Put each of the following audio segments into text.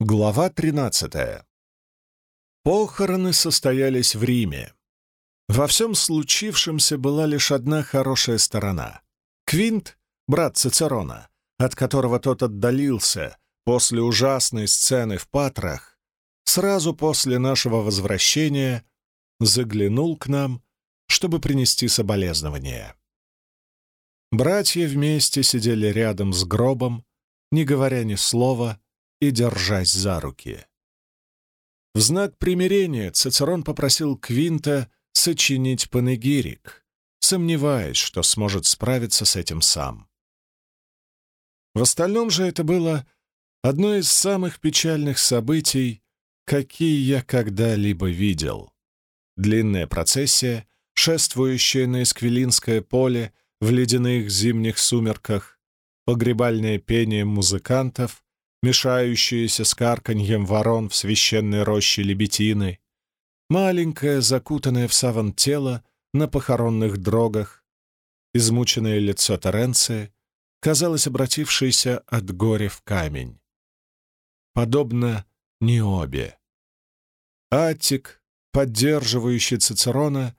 Глава 13. Похороны состоялись в Риме. Во всем случившемся была лишь одна хорошая сторона. Квинт, брат Цицерона, от которого тот отдалился после ужасной сцены в Патрах, сразу после нашего возвращения заглянул к нам, чтобы принести соболезнования. Братья вместе сидели рядом с гробом, не говоря ни слова — и держась за руки. В знак примирения Цицерон попросил Квинта сочинить панегирик, сомневаясь, что сможет справиться с этим сам. В остальном же это было одно из самых печальных событий, какие я когда-либо видел. Длинная процессия, шествующая на Эсквилинское поле в ледяных зимних сумерках, погребальное пение музыкантов, мешающиеся с карканьем ворон в священной роще лебетины, маленькое, закутанное в саван тело на похоронных дрогах, измученное лицо Теренция, казалось обратившееся от горя в камень. Подобно Необе. Аттик, поддерживающий Цицерона,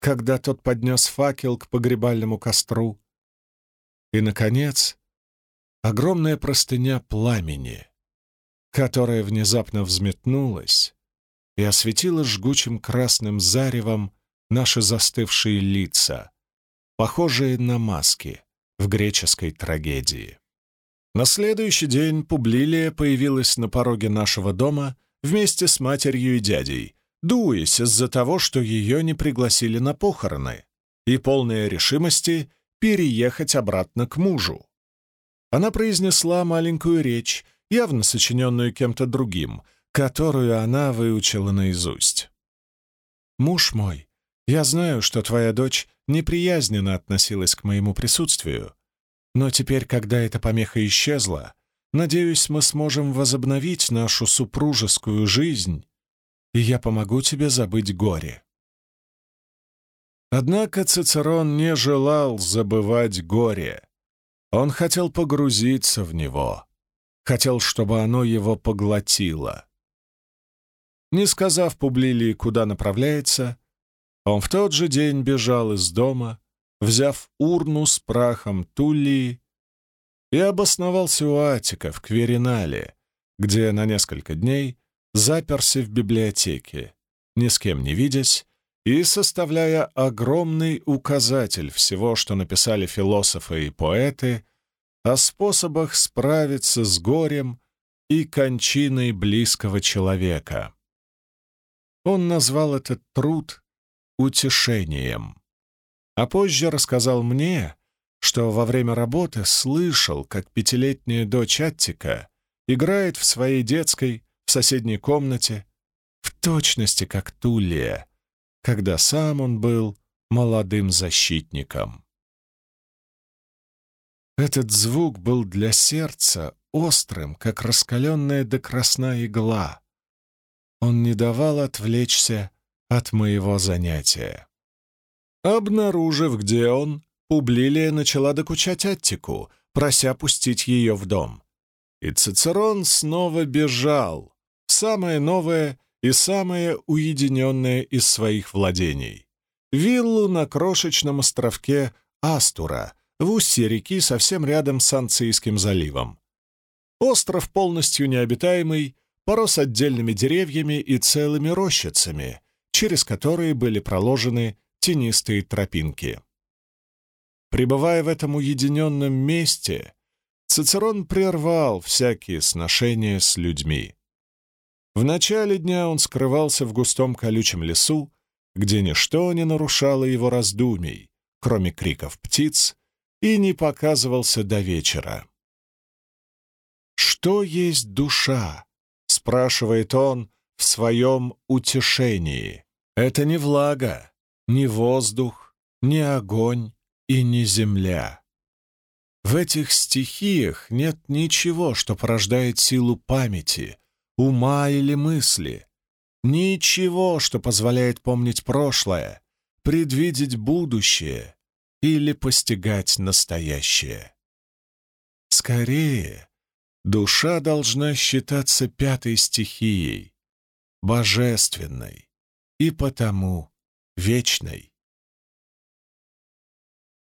когда тот поднес факел к погребальному костру. И, наконец, огромная простыня пламени, которая внезапно взметнулась и осветила жгучим красным заревом наши застывшие лица, похожие на маски в греческой трагедии. На следующий день Публилия появилась на пороге нашего дома вместе с матерью и дядей, дуясь из-за того, что ее не пригласили на похороны, и полная решимости переехать обратно к мужу. Она произнесла маленькую речь, явно сочиненную кем-то другим, которую она выучила наизусть. «Муж мой, я знаю, что твоя дочь неприязненно относилась к моему присутствию, но теперь, когда эта помеха исчезла, надеюсь, мы сможем возобновить нашу супружескую жизнь, и я помогу тебе забыть горе». Однако Цицерон не желал забывать горе. Он хотел погрузиться в него, хотел, чтобы оно его поглотило. Не сказав Публилии, куда направляется, он в тот же день бежал из дома, взяв урну с прахом Туллии, и обосновался у Атика в Кверинале, где на несколько дней заперся в библиотеке, ни с кем не видясь, и составляя огромный указатель всего, что написали философы и поэты о способах справиться с горем и кончиной близкого человека. Он назвал этот труд утешением, а позже рассказал мне, что во время работы слышал, как пятилетняя дочь Аттика играет в своей детской в соседней комнате, в точности как Тулия, когда сам он был молодым защитником. Этот звук был для сердца острым, как раскаленная до красна игла. Он не давал отвлечься от моего занятия. Обнаружив, где он, Публилия начала докучать Аттику, прося пустить ее в дом. И Цицерон снова бежал, самое новое и самое уединенное из своих владений — виллу на крошечном островке Астура, в устье реки совсем рядом с Анцийским заливом. Остров полностью необитаемый, порос отдельными деревьями и целыми рощицами, через которые были проложены тенистые тропинки. Пребывая в этом уединенном месте, Цицерон прервал всякие сношения с людьми. В начале дня он скрывался в густом колючем лесу, где ничто не нарушало его раздумий, кроме криков птиц, и не показывался до вечера. «Что есть душа?» — спрашивает он в своем утешении. «Это не влага, не воздух, не огонь и не земля. В этих стихиях нет ничего, что порождает силу памяти, ума или мысли. Ничего, что позволяет помнить прошлое, предвидеть будущее или постигать настоящее. Скорее, душа должна считаться пятой стихией, божественной и потому вечной.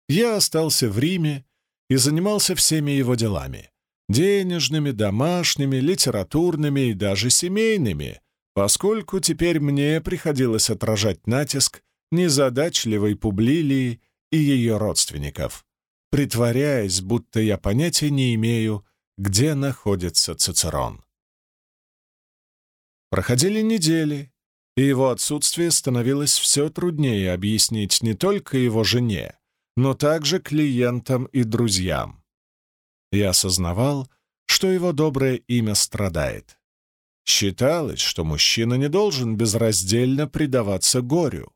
Я остался в Риме и занимался всеми его делами — денежными, домашними, литературными и даже семейными, поскольку теперь мне приходилось отражать натиск незадачливой Публилии и ее родственников, притворяясь, будто я понятия не имею, где находится Цицерон. Проходили недели, и его отсутствие становилось все труднее объяснить не только его жене, но также клиентам и друзьям. Я осознавал, что его доброе имя страдает. Считалось, что мужчина не должен безраздельно предаваться горю.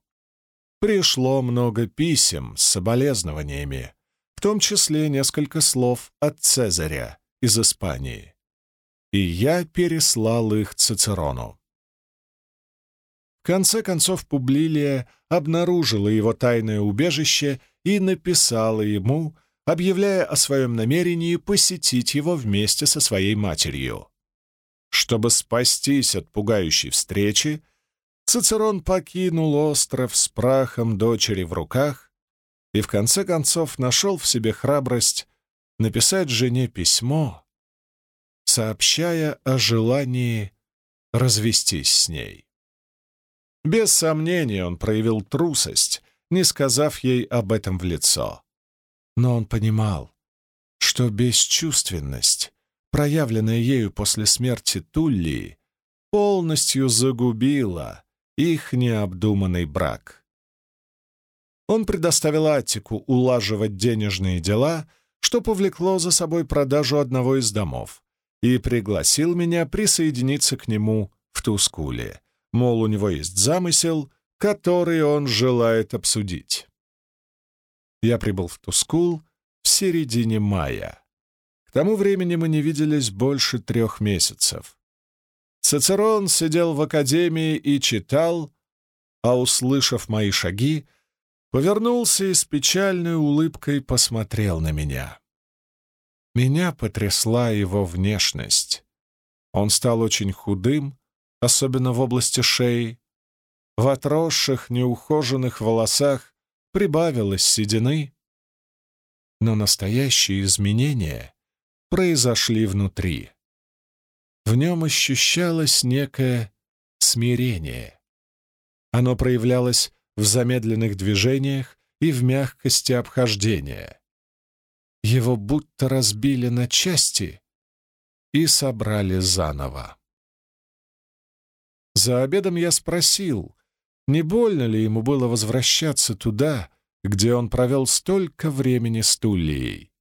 Пришло много писем с соболезнованиями, в том числе несколько слов от Цезаря из Испании. И я переслал их Цицерону. В конце концов Публилия обнаружила его тайное убежище и написала ему, объявляя о своем намерении посетить его вместе со своей матерью. Чтобы спастись от пугающей встречи, Цицерон покинул остров с прахом дочери в руках и в конце концов нашел в себе храбрость написать жене письмо, сообщая о желании развестись с ней. Без сомнения он проявил трусость, не сказав ей об этом в лицо. Но он понимал, что бесчувственность, проявленная ею после смерти Туллии, полностью загубила их необдуманный брак. Он предоставил Аттику улаживать денежные дела, что повлекло за собой продажу одного из домов, и пригласил меня присоединиться к нему в Тускуле. Мол, у него есть замысел, который он желает обсудить. Я прибыл в Тускул в середине мая. К тому времени мы не виделись больше трех месяцев. Цицерон сидел в академии и читал, а, услышав мои шаги, повернулся и с печальной улыбкой посмотрел на меня. Меня потрясла его внешность. Он стал очень худым, особенно в области шеи, в отросших, неухоженных волосах прибавилось седины, но настоящие изменения произошли внутри. В нем ощущалось некое смирение. Оно проявлялось в замедленных движениях и в мягкости обхождения. Его будто разбили на части и собрали заново. За обедом я спросил, не больно ли ему было возвращаться туда, где он провел столько времени с Туллией?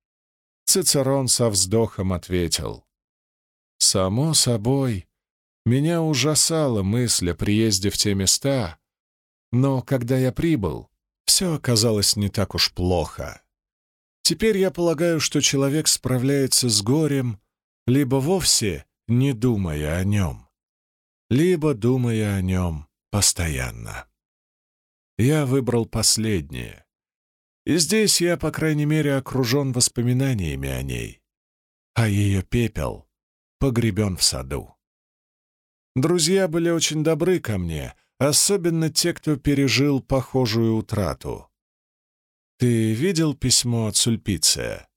Цицерон со вздохом ответил. «Само собой, меня ужасала мысль о приезде в те места, но когда я прибыл, все оказалось не так уж плохо. Теперь я полагаю, что человек справляется с горем, либо вовсе не думая о нем, либо думая о нем постоянно. Я выбрал последнее. И здесь я, по крайней мере, окружен воспоминаниями о ней, а ее пепел погребен в саду. Друзья были очень добры ко мне, особенно те, кто пережил похожую утрату. «Ты видел письмо от Сульпиция?»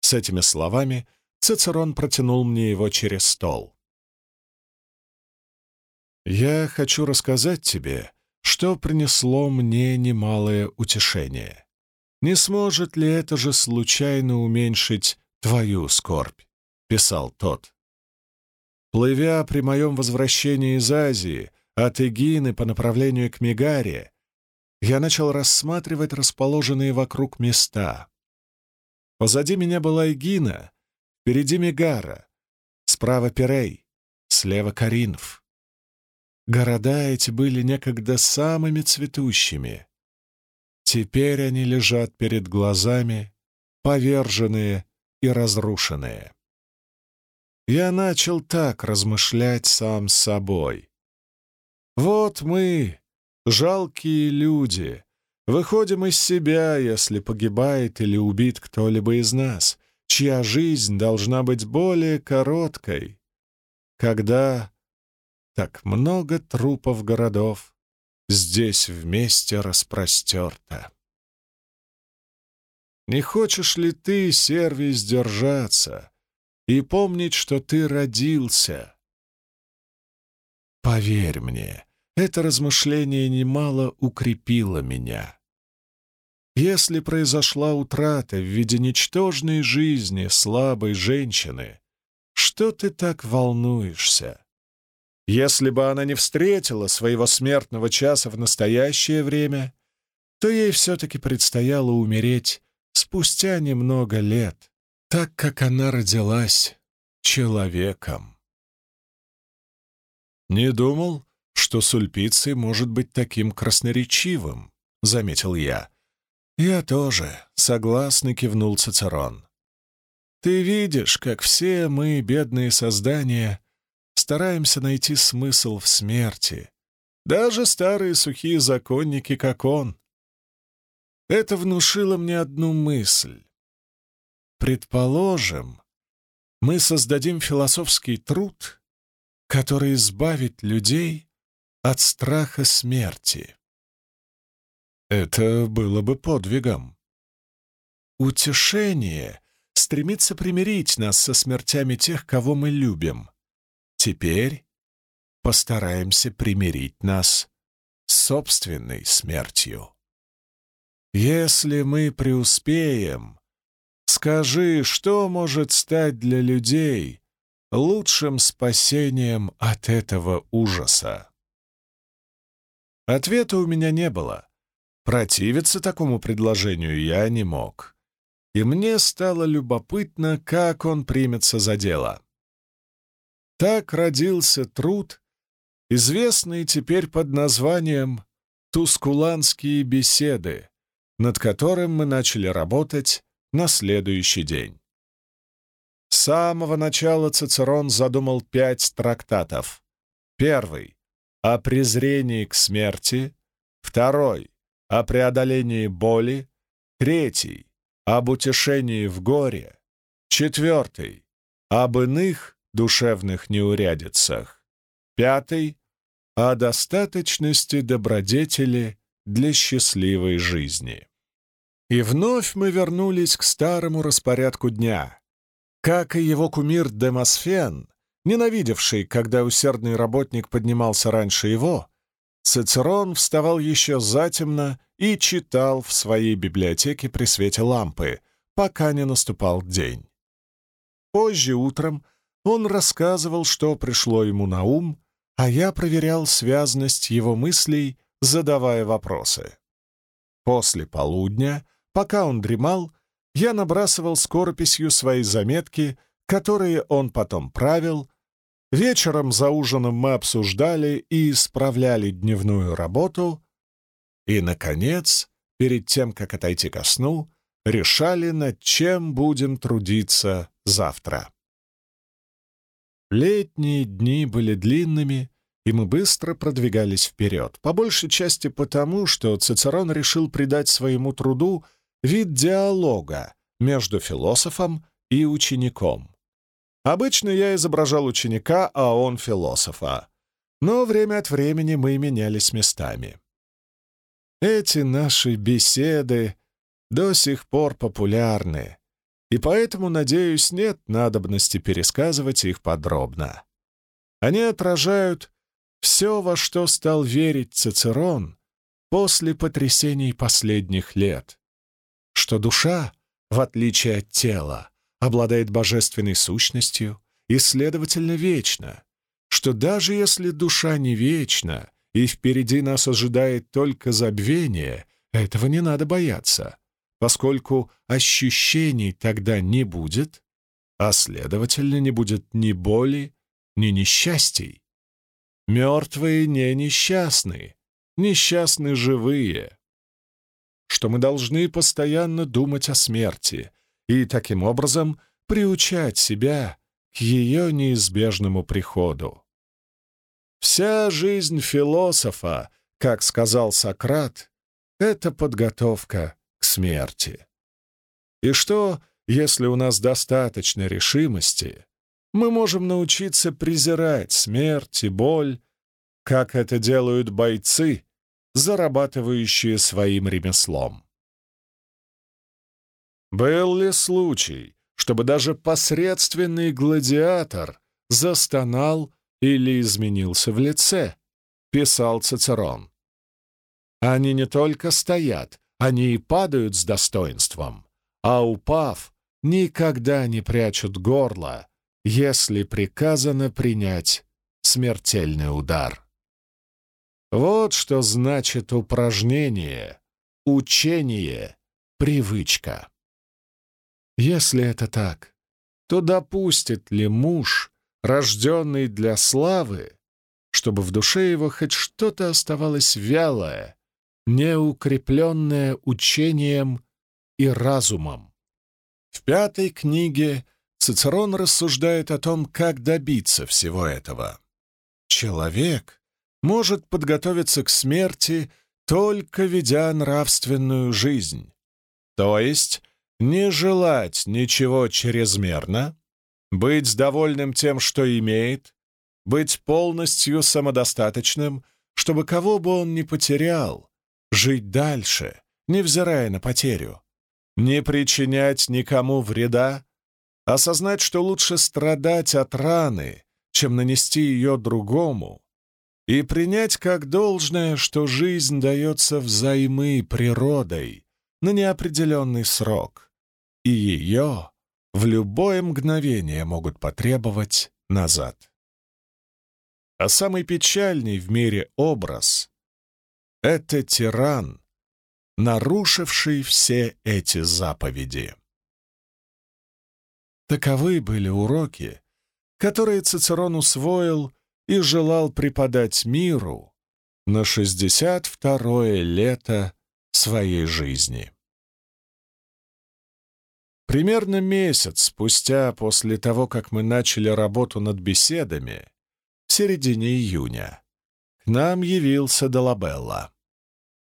С этими словами Цицерон протянул мне его через стол. Я хочу рассказать тебе, что принесло мне немалое утешение. Не сможет ли это же случайно уменьшить твою скорбь?» — писал тот. Плывя при моем возвращении из Азии от Эгины по направлению к Мегаре, я начал рассматривать расположенные вокруг места. Позади меня была Эгина, впереди Мегара, справа Пирей, слева Каринф. Города эти были некогда самыми цветущими. Теперь они лежат перед глазами, поверженные и разрушенные. Я начал так размышлять сам с собой. Вот мы, жалкие люди, выходим из себя, если погибает или убит кто-либо из нас, чья жизнь должна быть более короткой, когда так много трупов городов здесь вместе распростерто. Не хочешь ли ты, Сервий, сдержаться и помнить, что ты родился? Поверь мне, это размышление немало укрепило меня. Если произошла утрата в виде ничтожной жизни слабой женщины, что ты так волнуешься? Если бы она не встретила своего смертного часа в настоящее время, то ей все-таки предстояло умереть спустя немного лет, так как она родилась человеком. Не думал, что Сульпиций может быть таким красноречивым, — заметил я. «Я тоже», — согласно кивнул Цицерон. «Ты видишь, как все мы, бедные создания, стараемся найти смысл в смерти, даже старые сухие законники, как он. Это внушило мне одну мысль. Предположим, мы создадим философский труд, который избавит людей от страха смерти. Это было бы подвигом. Утешение стремится примирить нас со смертями тех, кого мы любим. Теперь постараемся примирить нас с собственной смертью. Если мы преуспеем, скажи, что может стать для людей лучшим спасением от этого ужаса? Ответа у меня не было. Противиться такому предложению я не мог. И мне стало любопытно, как он примется за дело. Так родился труд, известный теперь под названием «Тускуланские беседы», над которым мы начали работать на следующий день. С самого начала Цицерон задумал пять трактатов. Первый о презрении к смерти, второй — о преодолении боли, третий — об утешении в горе, четвертый — об иных душевных неурядицах, пятый — о достаточности добродетели для счастливой жизни. И вновь мы вернулись к старому распорядку дня. Как и его кумир Демосфен, Ненавидевший, когда усердный работник поднимался раньше его, Цицерон вставал еще затемно и читал в своей библиотеке при свете лампы, пока не наступал день. Позже утром он рассказывал, что пришло ему на ум, а я проверял связность его мыслей, задавая вопросы. После полудня, пока он дремал, я набрасывал скорописью свои заметки, которые он потом правил, Вечером за ужином мы обсуждали и исправляли дневную работу, и, наконец, перед тем, как отойти ко сну, решали, над чем будем трудиться завтра. Летние дни были длинными, и мы быстро продвигались вперед, по большей части потому, что Цицерон решил придать своему труду вид диалога между философом и учеником. Обычно я изображал ученика, а он философа. Но время от времени мы менялись местами. Эти наши беседы до сих пор популярны, и поэтому, надеюсь, нет надобности пересказывать их подробно. Они отражают все, во что стал верить Цицерон после потрясений последних лет, что душа, в отличие от тела, обладает божественной сущностью и, следовательно, вечна, что даже если душа не вечна и впереди нас ожидает только забвение, этого не надо бояться, поскольку ощущений тогда не будет, а, следовательно, не будет ни боли, ни несчастий. Мертвые не несчастны, несчастны живые. Что мы должны постоянно думать о смерти, и таким образом приучать себя к ее неизбежному приходу. Вся жизнь философа, как сказал Сократ, — это подготовка к смерти. И что, если у нас достаточно решимости, мы можем научиться презирать смерть и боль, как это делают бойцы, зарабатывающие своим ремеслом. Был ли случай, чтобы даже посредственный гладиатор застонал или изменился в лице, писал Цицерон. Они не только стоят, они и падают с достоинством, а упав, никогда не прячут горло, если приказано принять смертельный удар. Вот что значит упражнение, учение, привычка. Если это так, то допустит ли муж, рожденный для славы, чтобы в душе его хоть что-то оставалось вялое, неукрепленное учением и разумом? В пятой книге Цицерон рассуждает о том, как добиться всего этого. Человек может подготовиться к смерти, только ведя нравственную жизнь, то есть не желать ничего чрезмерно, быть довольным тем, что имеет, быть полностью самодостаточным, чтобы кого бы он ни потерял, жить дальше, невзирая на потерю, не причинять никому вреда, осознать, что лучше страдать от раны, чем нанести ее другому, и принять как должное, что жизнь дается взаймы природой на неопределенный срок и ее в любое мгновение могут потребовать назад. А самый печальный в мире образ — это тиран, нарушивший все эти заповеди. Таковы были уроки, которые Цицерон усвоил и желал преподать миру на 62-е лето своей жизни. Примерно месяц спустя после того, как мы начали работу над беседами, в середине июня, к нам явился Долабелла.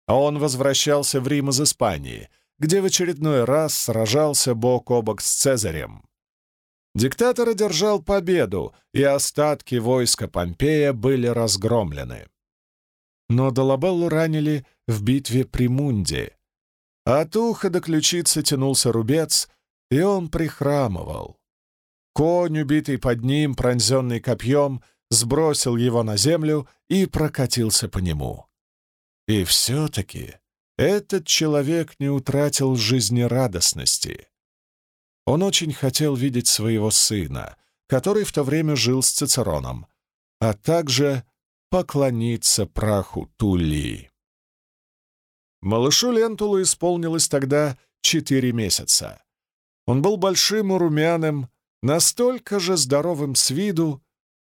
А он возвращался в Рим из Испании, где в очередной раз сражался бок о бок с Цезарем. Диктатор одержал победу, и остатки войска Помпея были разгромлены. Но Долабеллу ранили в битве при Мунде. От уха до ключицы тянулся рубец — и он прихрамывал. Конь, убитый под ним, пронзенный копьем, сбросил его на землю и прокатился по нему. И все-таки этот человек не утратил жизнерадостности. Он очень хотел видеть своего сына, который в то время жил с Цицероном, а также поклониться праху Тулии. Малышу Лентулу исполнилось тогда четыре месяца. Он был большим и румяным, настолько же здоровым с виду,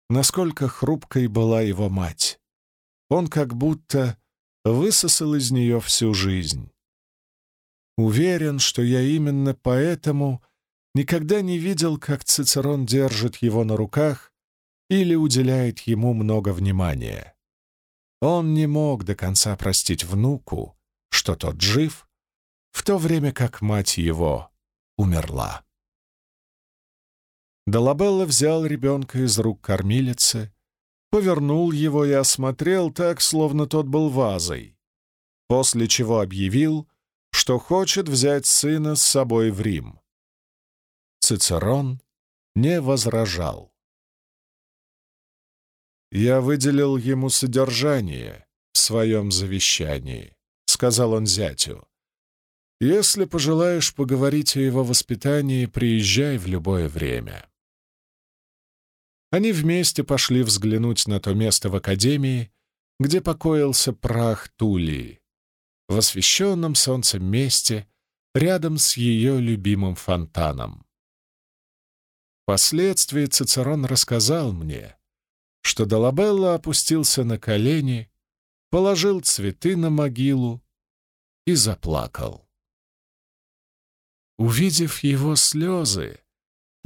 насколько хрупкой была его мать. Он как будто высосал из нее всю жизнь. Уверен, что я именно поэтому никогда не видел, как Цицерон держит его на руках или уделяет ему много внимания. Он не мог до конца простить внуку, что тот жив, в то время как мать его умерла. Долабелла взял ребенка из рук кормилицы, повернул его и осмотрел так, словно тот был вазой, после чего объявил, что хочет взять сына с собой в Рим. Цицерон не возражал. «Я выделил ему содержание в своем завещании», — сказал он зятю. Если пожелаешь поговорить о его воспитании, приезжай в любое время. Они вместе пошли взглянуть на то место в академии, где покоился прах Тулии, в освещенном солнцем месте рядом с ее любимым фонтаном. Впоследствии Цицерон рассказал мне, что Долабелла опустился на колени, положил цветы на могилу и заплакал. Увидев его слезы,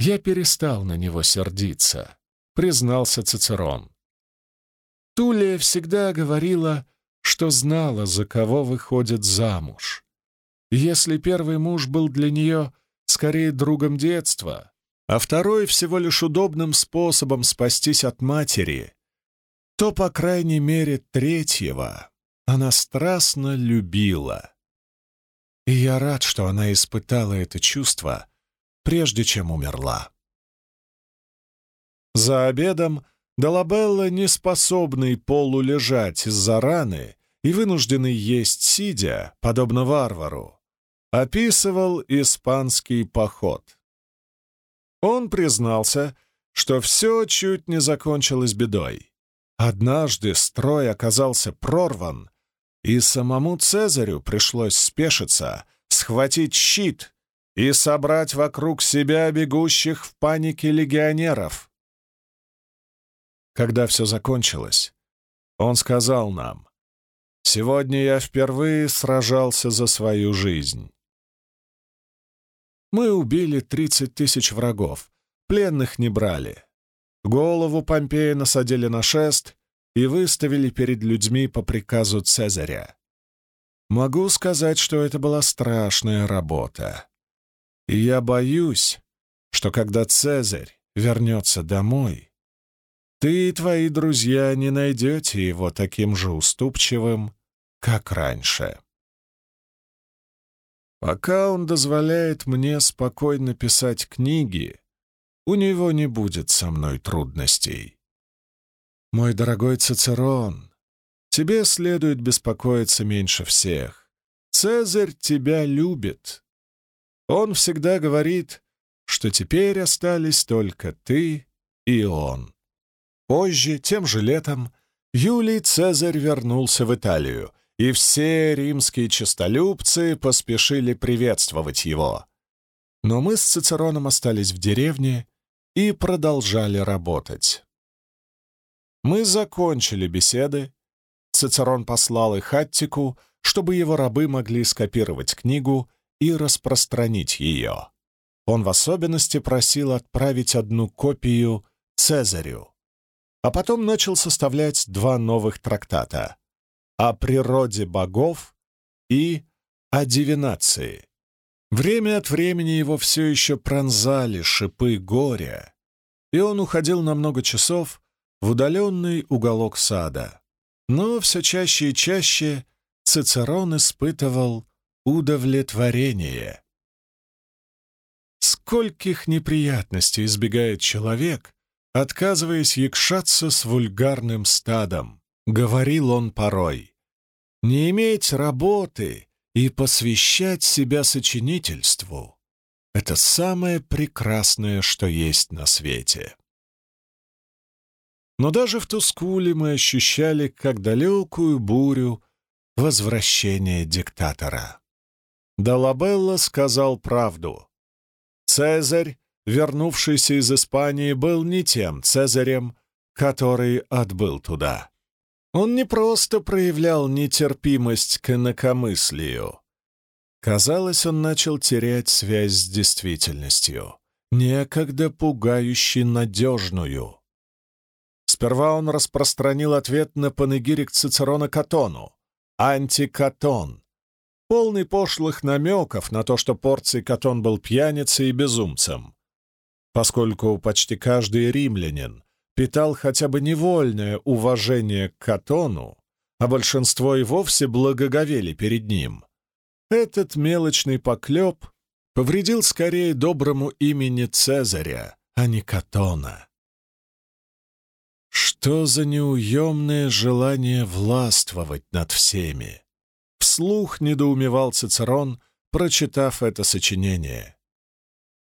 я перестал на него сердиться, признался Цицерон. Тулия всегда говорила, что знала, за кого выходит замуж. Если первый муж был для нее скорее другом детства, а второй всего лишь удобным способом спастись от матери, то, по крайней мере, третьего она страстно любила. И я рад, что она испытала это чувство, прежде чем умерла. За обедом Долабелла, неспособный полулежать из-за раны и вынужденный есть сидя, подобно варвару, описывал испанский поход. Он признался, что все чуть не закончилось бедой. Однажды строй оказался прорван, и самому Цезарю пришлось спешиться, схватить щит и собрать вокруг себя бегущих в панике легионеров — когда все закончилось, он сказал нам, «Сегодня я впервые сражался за свою жизнь». Мы убили 30 тысяч врагов, пленных не брали. Голову Помпея насадили на шест и выставили перед людьми по приказу Цезаря. Могу сказать, что это была страшная работа. И я боюсь, что когда Цезарь вернется домой, ты и твои друзья не найдете его таким же уступчивым, как раньше. Пока он дозволяет мне спокойно писать книги, у него не будет со мной трудностей. Мой дорогой Цицерон, тебе следует беспокоиться меньше всех. Цезарь тебя любит. Он всегда говорит, что теперь остались только ты и он. Позже, тем же летом, Юлий Цезарь вернулся в Италию, и все римские честолюбцы поспешили приветствовать его. Но мы с Цицероном остались в деревне и продолжали работать. Мы закончили беседы. Цицерон послал их Аттику, чтобы его рабы могли скопировать книгу и распространить ее. Он в особенности просил отправить одну копию Цезарю а потом начал составлять два новых трактата о природе богов и о дивинации. Время от времени его все еще пронзали шипы горя, и он уходил на много часов в удаленный уголок сада. Но все чаще и чаще Цицерон испытывал удовлетворение. Скольких неприятностей избегает человек, отказываясь якшаться с вульгарным стадом, говорил он порой. Не иметь работы и посвящать себя сочинительству — это самое прекрасное, что есть на свете. Но даже в Тускуле мы ощущали, как далекую бурю возвращения диктатора. Далабелла сказал правду. Цезарь вернувшийся из Испании, был не тем Цезарем, который отбыл туда. Он не просто проявлял нетерпимость к инакомыслию. Казалось, он начал терять связь с действительностью, некогда пугающе надежную. Сперва он распространил ответ на панегирик Цицерона Катону, антикатон, полный пошлых намеков на то, что порций Катон был пьяницей и безумцем, поскольку почти каждый римлянин питал хотя бы невольное уважение к Катону, а большинство и вовсе благоговели перед ним. Этот мелочный поклеп повредил скорее доброму имени Цезаря, а не Катона. Что за неуемное желание властвовать над всеми? Вслух недоумевал Цицерон, прочитав это сочинение.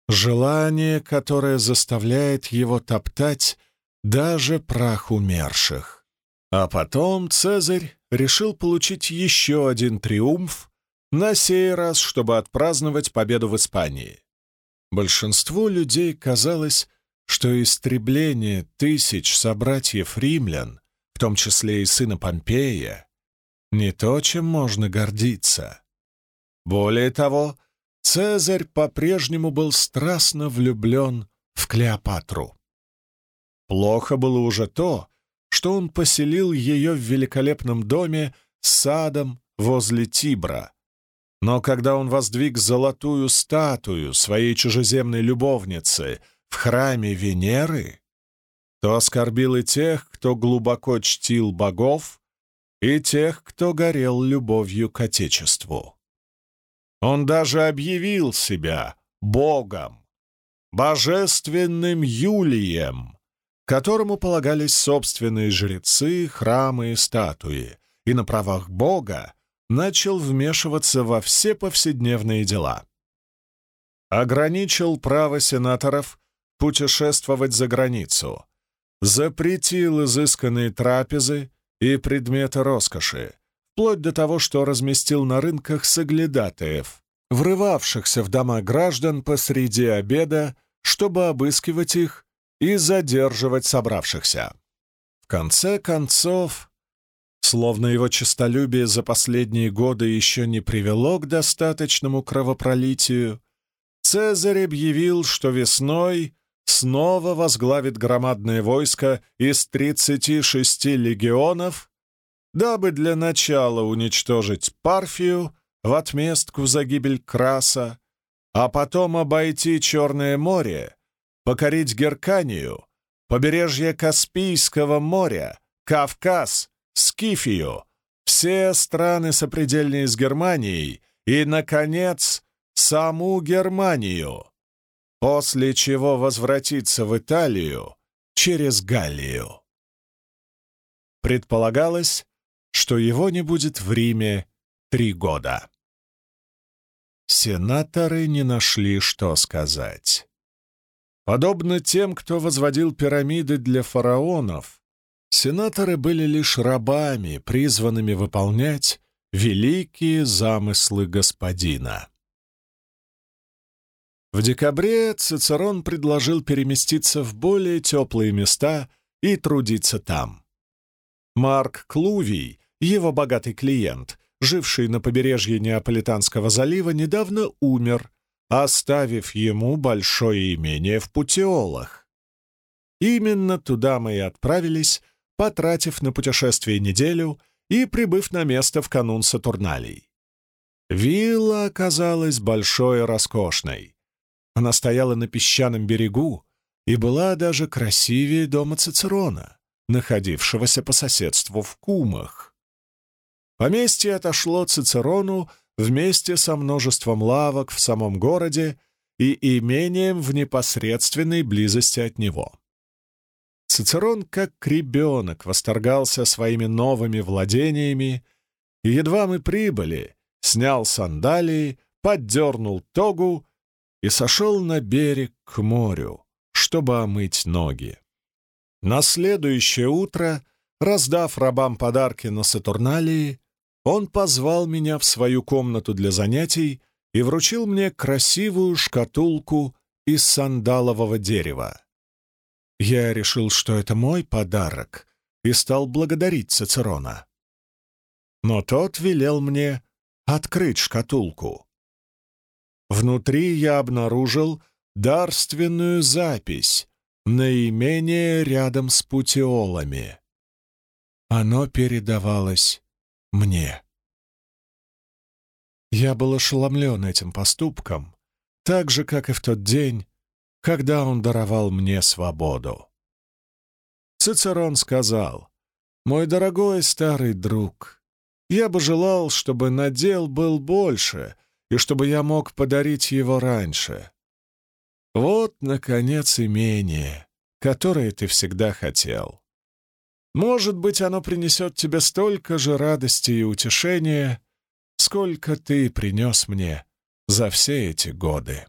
Желание, которое заставляет его топтать даже прах умерших. А потом Цезарь решил получить еще один триумф, на сей раз, чтобы отпраздновать победу в Испании. Большинству людей казалось, что истребление тысяч собратьев римлян, в том числе и сына Помпея, не то, чем можно гордиться. Более того, Цезарь по-прежнему был страстно влюблен в Клеопатру. Плохо было уже то, что он поселил ее в великолепном доме с садом возле Тибра. Но когда он воздвиг золотую статую своей чужеземной любовницы в храме Венеры, то оскорбил и тех, кто глубоко чтил богов, и тех, кто горел любовью к Отечеству. Он даже объявил себя богом, божественным Юлием, которому полагались собственные жрецы, храмы и статуи, и на правах бога начал вмешиваться во все повседневные дела. Ограничил право сенаторов путешествовать за границу, запретил изысканные трапезы и предметы роскоши, вплоть до того, что разместил на рынках соглядатаев, врывавшихся в дома граждан посреди обеда, чтобы обыскивать их и задерживать собравшихся. В конце концов, Словно его честолюбие за последние годы еще не привело к достаточному кровопролитию, Цезарь объявил, что весной снова возглавит громадное войско из 36 легионов, дабы для начала уничтожить Парфию в отместку за гибель Краса, а потом обойти Черное море, покорить Герканию, побережье Каспийского моря, Кавказ Скифию, все страны сопредельные с Германией и, наконец, саму Германию, после чего возвратиться в Италию через Галлию. Предполагалось, что его не будет в Риме три года. Сенаторы не нашли, что сказать. Подобно тем, кто возводил пирамиды для фараонов, Сенаторы были лишь рабами, призванными выполнять великие замыслы господина. В декабре Цицерон предложил переместиться в более теплые места и трудиться там. Марк Клувий, его богатый клиент, живший на побережье Неаполитанского залива, недавно умер, оставив ему большое имение в Путиолах. Именно туда мы и отправились, потратив на путешествие неделю и прибыв на место в канун Сатурналей. Вилла оказалась большой и роскошной. Она стояла на песчаном берегу и была даже красивее дома Цицерона, находившегося по соседству в Кумах. Поместье отошло Цицерону вместе со множеством лавок в самом городе и имением в непосредственной близости от него. Цицерон, как ребенок, восторгался своими новыми владениями, и едва мы прибыли, снял сандалии, поддернул тогу и сошел на берег к морю, чтобы омыть ноги. На следующее утро, раздав рабам подарки на Сатурналии, он позвал меня в свою комнату для занятий и вручил мне красивую шкатулку из сандалового дерева. Я решил, что это мой подарок, и стал благодарить Цицерона. Но тот велел мне открыть шкатулку. Внутри я обнаружил дарственную запись, наименее рядом с путиолами. Оно передавалось мне. Я был ошеломлен этим поступком, так же, как и в тот день, когда он даровал мне свободу. Цицерон сказал, «Мой дорогой старый друг, я бы желал, чтобы надел был больше и чтобы я мог подарить его раньше. Вот, наконец, имение, которое ты всегда хотел. Может быть, оно принесет тебе столько же радости и утешения, сколько ты принес мне за все эти годы.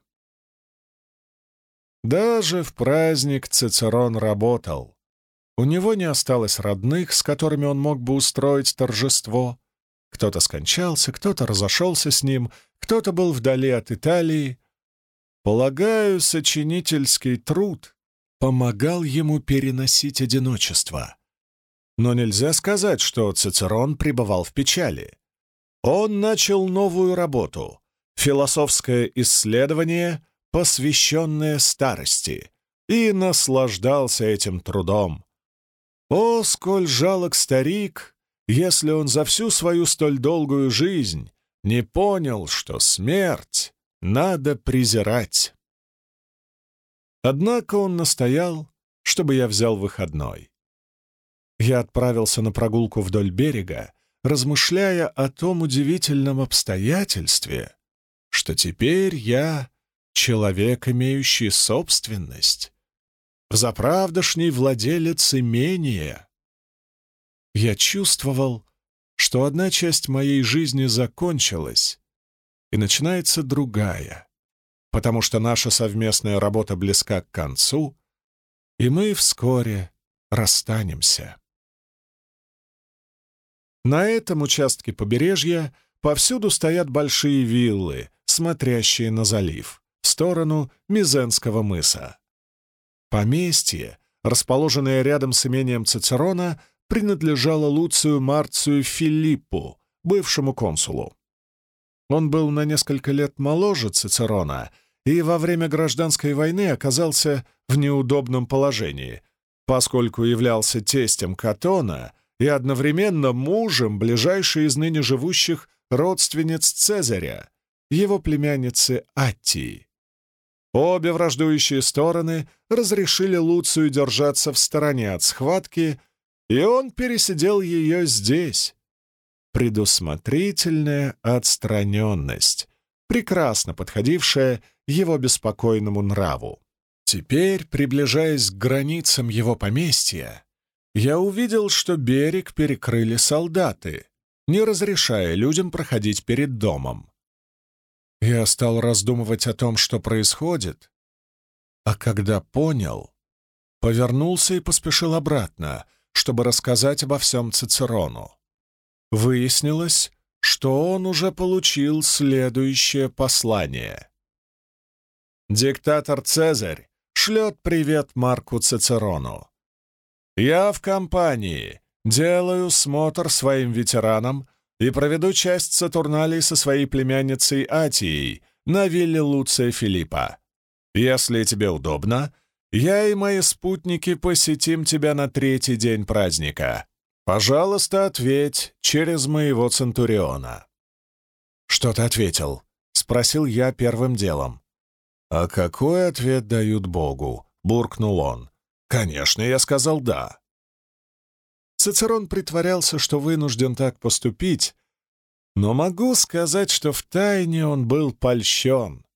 Даже в праздник Цицерон работал. У него не осталось родных, с которыми он мог бы устроить торжество. Кто-то скончался, кто-то разошелся с ним, кто-то был вдали от Италии. Полагаю, сочинительский труд помогал ему переносить одиночество. Но нельзя сказать, что Цицерон пребывал в печали. Он начал новую работу — философское исследование посвященное старости, и наслаждался этим трудом. О, сколь жалок старик, если он за всю свою столь долгую жизнь не понял, что смерть надо презирать. Однако он настоял, чтобы я взял выходной. Я отправился на прогулку вдоль берега, размышляя о том удивительном обстоятельстве, что теперь я человек, имеющий собственность, заправдошний владелец имения. Я чувствовал, что одна часть моей жизни закончилась, и начинается другая, потому что наша совместная работа близка к концу, и мы вскоре расстанемся. На этом участке побережья повсюду стоят большие виллы, смотрящие на залив, в сторону Мизенского мыса. Поместье, расположенное рядом с имением Цицерона, принадлежало Луцию Марцию Филиппу, бывшему консулу. Он был на несколько лет моложе Цицерона и во время гражданской войны оказался в неудобном положении, поскольку являлся тестем Катона и одновременно мужем ближайшей из ныне живущих родственниц Цезаря, его племянницы Аттии. Обе враждующие стороны разрешили Луцию держаться в стороне от схватки, и он пересидел ее здесь. Предусмотрительная отстраненность, прекрасно подходившая его беспокойному нраву. Теперь, приближаясь к границам его поместья, я увидел, что берег перекрыли солдаты, не разрешая людям проходить перед домом. Я стал раздумывать о том, что происходит, а когда понял, повернулся и поспешил обратно, чтобы рассказать обо всем Цицерону. Выяснилось, что он уже получил следующее послание. Диктатор Цезарь шлет привет Марку Цицерону. «Я в компании, делаю смотр своим ветеранам и проведу часть Сатурналей со своей племянницей Атией на вилле Луция Филиппа. Если тебе удобно, я и мои спутники посетим тебя на третий день праздника. Пожалуйста, ответь через моего Центуриона». «Что ты ответил?» — спросил я первым делом. «А какой ответ дают Богу?» — буркнул он. «Конечно, я сказал «да». Цицерон притворялся, что вынужден так поступить, но могу сказать, что втайне он был польщен.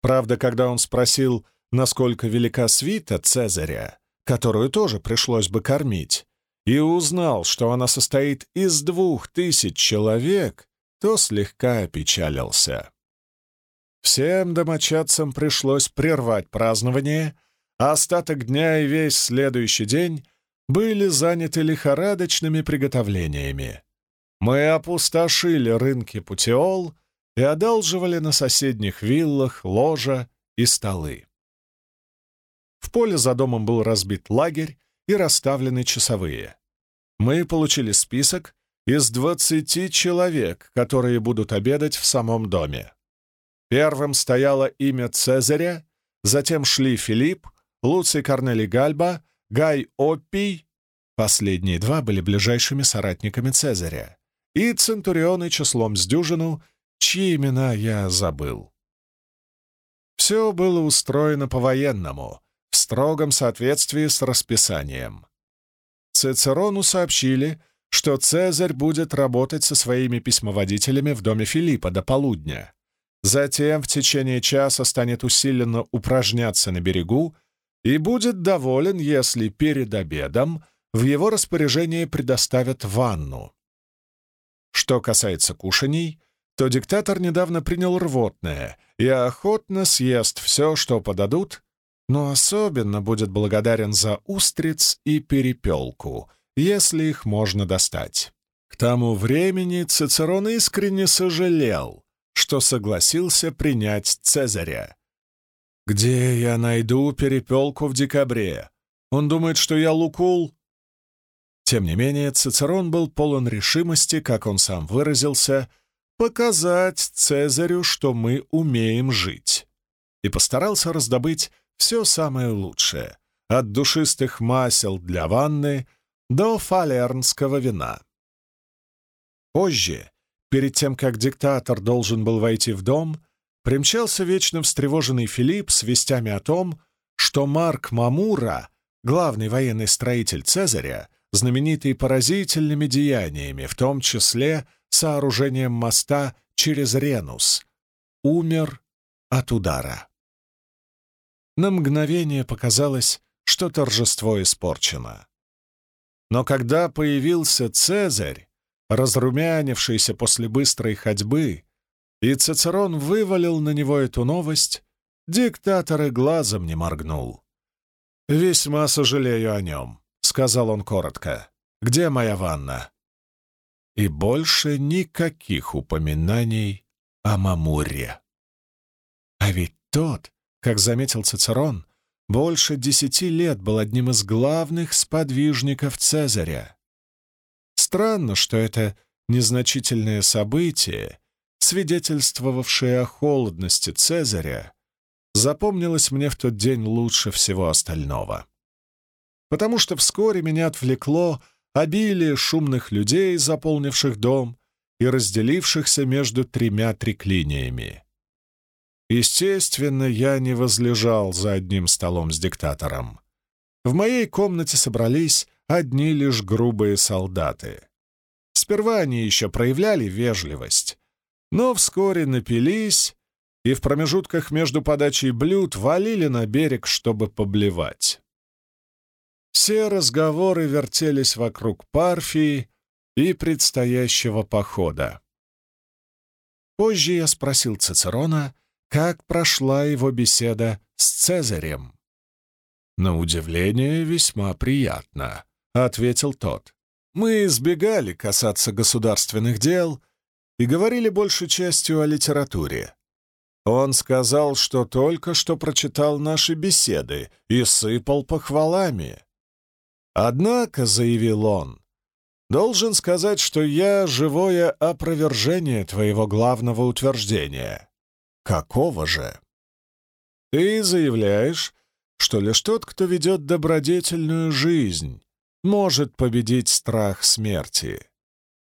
Правда, когда он спросил, насколько велика свита Цезаря, которую тоже пришлось бы кормить, и узнал, что она состоит из двух тысяч человек, то слегка опечалился. Всем домочадцам пришлось прервать празднование, а остаток дня и весь следующий день были заняты лихорадочными приготовлениями. Мы опустошили рынки Путиол и одалживали на соседних виллах ложа и столы. В поле за домом был разбит лагерь и расставлены часовые. Мы получили список из двадцати человек, которые будут обедать в самом доме. Первым стояло имя Цезаря, затем шли Филипп, Луций Корнелий Гальба Гай Оппий, последние два были ближайшими соратниками Цезаря, и Центурионы числом с дюжину, чьи имена я забыл. Все было устроено по-военному, строгом соответствии с расписанием. Цицерону сообщили, что Цезарь будет работать со своими письмоводителями в доме Филиппа до полудня. Затем в течение часа станет усиленно упражняться на берегу и будет доволен, если перед обедом в его распоряжение предоставят ванну. Что касается кушаний, то диктатор недавно принял рвотное и охотно съест все, что подадут, но особенно будет благодарен за устриц и перепелку, если их можно достать. К тому времени Цицерон искренне сожалел, что согласился принять Цезаря, где я найду перепелку в декабре? Он думает, что я лукул?» Тем не менее, Цицерон был полон решимости, как он сам выразился, показать Цезарю, что мы умеем жить, и постарался раздобыть все самое лучшее, от душистых масел для ванны до фалернского вина. Позже перед тем, как диктатор должен был войти в дом, примчался вечно встревоженный Филипп с вестями о том, что Марк Мамура, главный военный строитель Цезаря, знаменитый поразительными деяниями, в том числе сооружением моста через Ренус, умер от удара. На мгновение показалось, что торжество испорчено. Но когда появился Цезарь, разрумянившийся после быстрой ходьбы, и Цицерон вывалил на него эту новость, диктатор и глазом не моргнул. «Весьма сожалею о нем», — сказал он коротко. «Где моя ванна?» И больше никаких упоминаний о Мамуре. А ведь тот, как заметил Цицерон, больше десяти лет был одним из главных сподвижников Цезаря. Странно, что это незначительное событие, свидетельствовавшее о холодности Цезаря, запомнилось мне в тот день лучше всего остального. Потому что вскоре меня отвлекло обилие шумных людей, заполнивших дом и разделившихся между тремя триклиниями. Естественно, я не возлежал за одним столом с диктатором. В моей комнате собрались одни лишь грубые солдаты. Сперва они еще проявляли вежливость, но вскоре напились и в промежутках между подачей блюд валили на берег, чтобы поблевать. Все разговоры вертелись вокруг Парфии и предстоящего похода. Позже я спросил Цицерона, как прошла его беседа с Цезарем. «На удивление, весьма приятно», — ответил тот. «Мы избегали касаться государственных дел и говорили большей частью о литературе. Он сказал, что только что прочитал наши беседы и сыпал похвалами. Однако, — заявил он, — должен сказать, что я живое опровержение твоего главного утверждения. Какого же? Ты заявляешь, что лишь тот, кто ведет добродетельную жизнь, может победить страх смерти.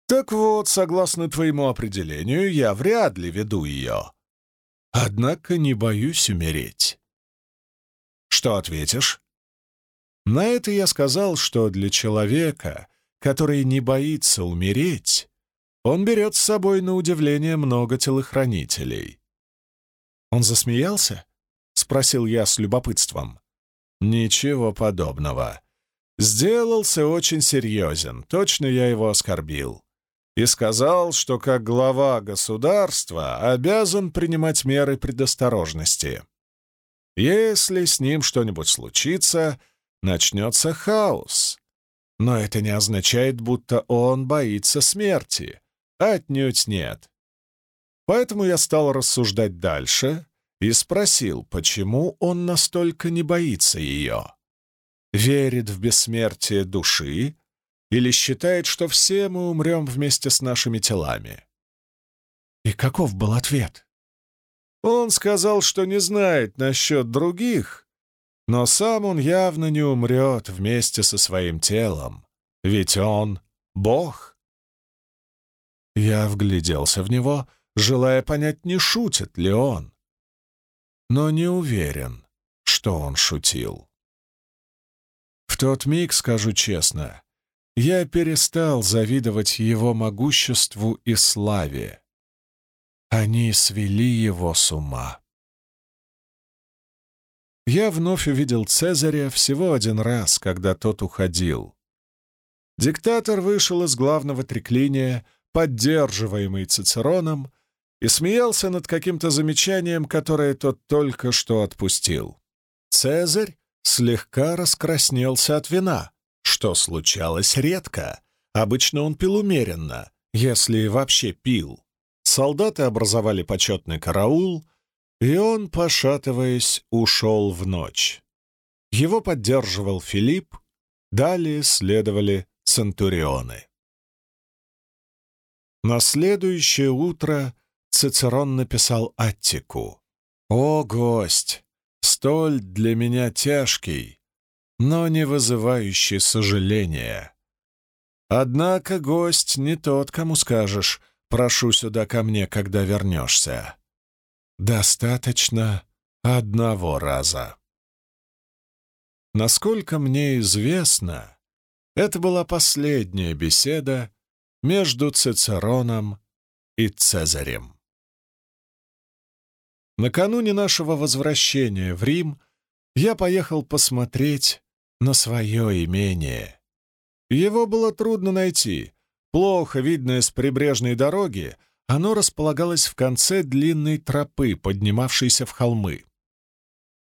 Так вот, согласно твоему определению, я вряд ли веду ее. Однако не боюсь умереть. Что ответишь? На это я сказал, что для человека, который не боится умереть, он берет с собой на удивление много телохранителей. Он засмеялся? Спросил я с любопытством. Ничего подобного. Сделался очень серьезен, точно я его оскорбил и сказал, что как глава государства обязан принимать меры предосторожности. Если с ним что-нибудь случится, начнется хаос. Но это не означает, будто он боится смерти. Отнюдь нет. Поэтому я стал рассуждать дальше и спросил, почему он настолько не боится ее. Верит в бессмертие души или считает, что все мы умрем вместе с нашими телами. И каков был ответ? Он сказал, что не знает насчет других, но сам он явно не умрет вместе со своим телом, ведь он — Бог. Я вгляделся в него, желая понять, не шутит ли он, но не уверен, что он шутил. В тот миг, скажу честно, я перестал завидовать его могуществу и славе. Они свели его с ума. Я вновь увидел Цезаря всего один раз, когда тот уходил. Диктатор вышел из главного треклиния, поддерживаемый Цицероном, и смеялся над каким-то замечанием, которое тот только что отпустил. Цезарь слегка раскраснелся от вина что случалось редко. Обычно он пил умеренно, если вообще пил. Солдаты образовали почетный караул, и он, пошатываясь, ушел в ночь. Его поддерживал Филипп, далее следовали центурионы. На следующее утро Цицерон написал Аттику. «О, гость, столь для меня тяжкий, но не вызывающий сожаления. Однако гость не тот, кому скажешь прошу сюда ко мне, когда вернешься. Достаточно одного раза. Насколько мне известно, это была последняя беседа между Цицероном и Цезарем. Накануне нашего возвращения в Рим я поехал посмотреть на свое имение. Его было трудно найти. Плохо видное с прибрежной дороги, оно располагалось в конце длинной тропы, поднимавшейся в холмы.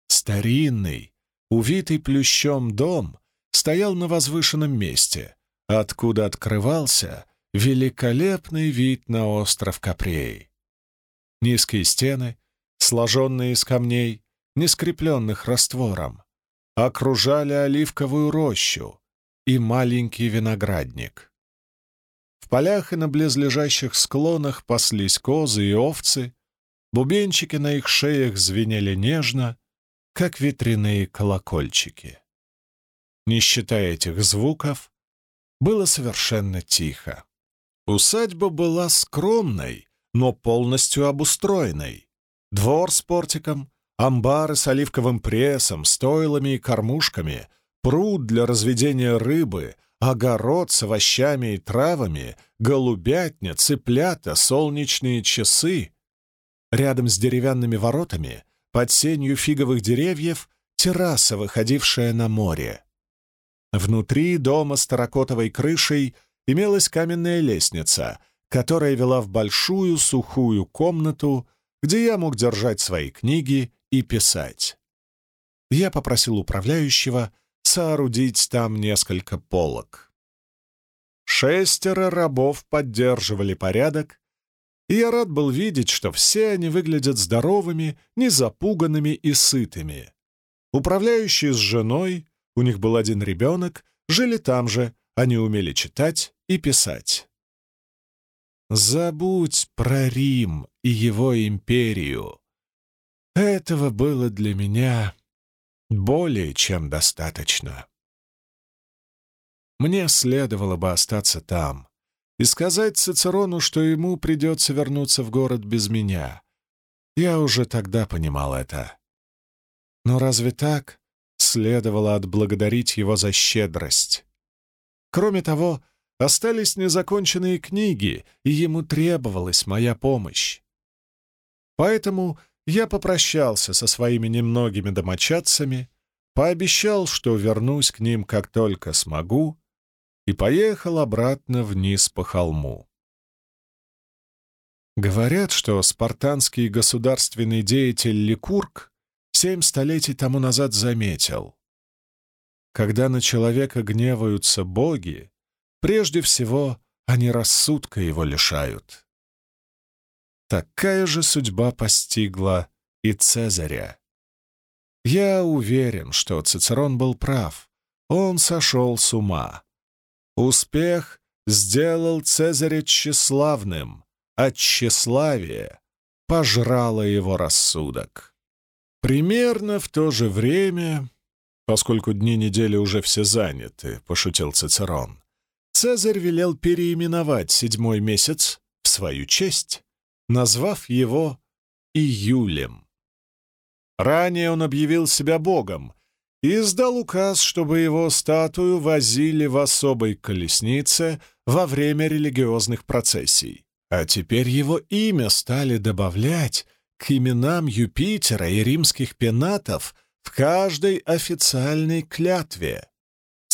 Старинный, увитый плющом дом стоял на возвышенном месте, откуда открывался великолепный вид на остров Капрей. Низкие стены, сложенные из камней, не скрепленных раствором, окружали оливковую рощу и маленький виноградник. В полях и на близлежащих склонах паслись козы и овцы, бубенчики на их шеях звенели нежно, как ветряные колокольчики. Не считая этих звуков, было совершенно тихо. Усадьба была скромной, но полностью обустроенной. Двор с портиком, амбары с оливковым прессом, стойлами и кормушками, пруд для разведения рыбы, огород с овощами и травами, голубятня, цыплята, солнечные часы. Рядом с деревянными воротами под сенью фиговых деревьев терраса, выходившая на море. Внутри дома с таракотовой крышей имелась каменная лестница, которая вела в большую сухую комнату, где я мог держать свои книги и писать. Я попросил управляющего соорудить там несколько полок. Шестеро рабов поддерживали порядок, и я рад был видеть, что все они выглядят здоровыми, незапуганными и сытыми. Управляющие с женой, у них был один ребенок, жили там же, они умели читать и писать. Забудь про Рим и его империю. Этого было для меня более чем достаточно. Мне следовало бы остаться там, и сказать Цицерону, что ему придется вернуться в город без меня. Я уже тогда понимал это. Но разве так следовало отблагодарить его за щедрость? Кроме того, остались незаконченные книги, и ему требовалась моя помощь. Поэтому я попрощался со своими немногими домочадцами, пообещал, что вернусь к ним, как только смогу, и поехал обратно вниз по холму. Говорят, что спартанский государственный деятель Ликург семь столетий тому назад заметил. Когда на человека гневаются боги, прежде всего они рассудка его лишают. Такая же судьба постигла и Цезаря. Я уверен, что Цицерон был прав. Он сошел с ума. Успех сделал Цезаря тщеславным, а тщеславие пожрало его рассудок. Примерно в то же время, поскольку дни недели уже все заняты, пошутил Цицерон, Цезарь велел переименовать седьмой месяц в свою честь, назвав его июлем. Ранее он объявил себя богом и издал указ, чтобы его статую возили в особой колеснице во время религиозных процессий. А теперь его имя стали добавлять к именам Юпитера и римских пенатов в каждой официальной клятве.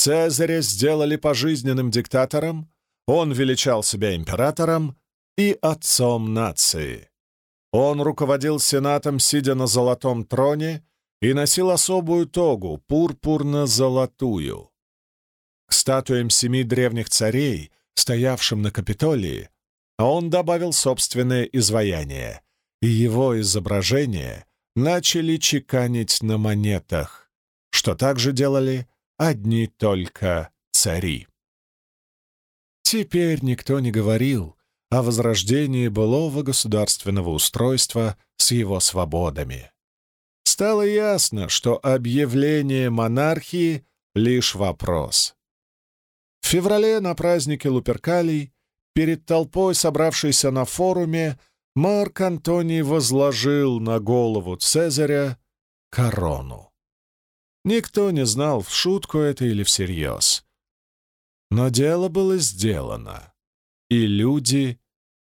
Цезаря сделали пожизненным диктатором, он величал себя императором и отцом нации. Он руководил сенатом, сидя на золотом троне, и носил особую тогу, пурпурно-золотую. К статуям семи древних царей, стоявшим на Капитолии, он добавил собственное изваяние, и его изображение начали чеканить на монетах, что также делали одни только цари. Теперь никто не говорил о возрождении былого государственного устройства с его свободами стало ясно, что объявление монархии — лишь вопрос. В феврале на празднике Луперкалий перед толпой, собравшейся на форуме, Марк Антоний возложил на голову Цезаря корону. Никто не знал, в шутку это или всерьез. Но дело было сделано, и люди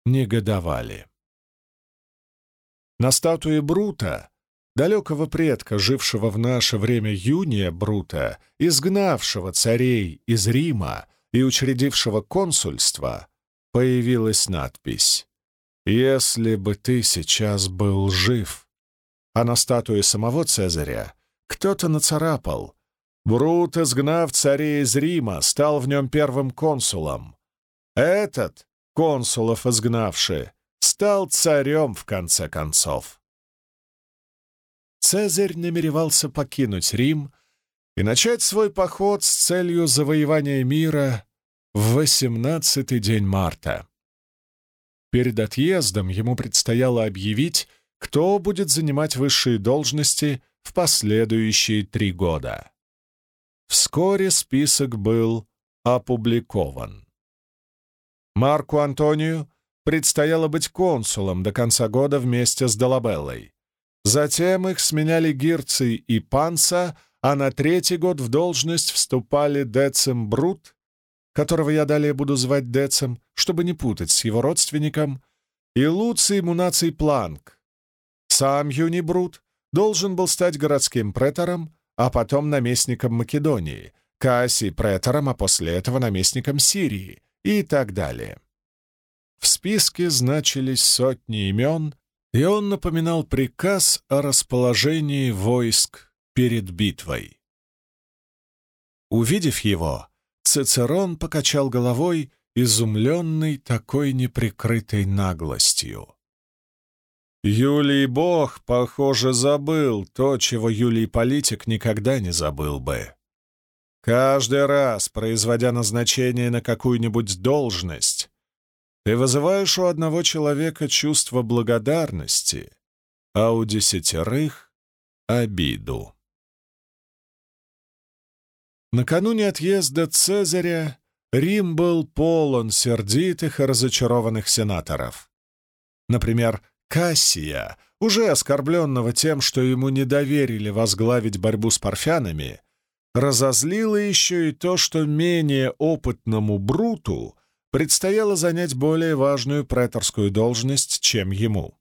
негодовали. На статуе Брута, далекого предка, жившего в наше время Юния Брута, изгнавшего царей из Рима и учредившего консульство, появилась надпись «Если бы ты сейчас был жив». А на статуе самого Цезаря кто-то нацарапал «Брут, изгнав царей из Рима, стал в нем первым консулом. Этот, консулов изгнавший, стал царем в конце концов. Цезарь намеревался покинуть Рим и начать свой поход с целью завоевания мира в восемнадцатый день марта. Перед отъездом ему предстояло объявить, кто будет занимать высшие должности в последующие три года. Вскоре список был опубликован. Марку Антонию предстояло быть консулом до конца года вместе с Долабеллой. Затем их сменяли Гирций и Панса, а на третий год в должность вступали Децим Брут, которого я далее буду звать Децем, чтобы не путать с его родственником, и Луций Мунаций Планк. Сам Юни Брут должен был стать городским претором, а потом наместником Македонии, Кассий претором, а после этого наместником Сирии и так далее. В списке значились сотни имен, и он напоминал приказ о расположении войск перед битвой. Увидев его, Цицерон покачал головой, изумленный такой неприкрытой наглостью. Юлий Бог, похоже, забыл то, чего Юлий Политик никогда не забыл бы. Каждый раз, производя назначение на какую-нибудь должность, ты вызываешь у одного человека чувство благодарности, а у десятерых — обиду. Накануне отъезда Цезаря Рим был полон сердитых и разочарованных сенаторов. Например, Кассия, уже оскорбленного тем, что ему не доверили возглавить борьбу с парфянами, разозлило еще и то, что менее опытному Бруту предстояло занять более важную преторскую должность, чем ему.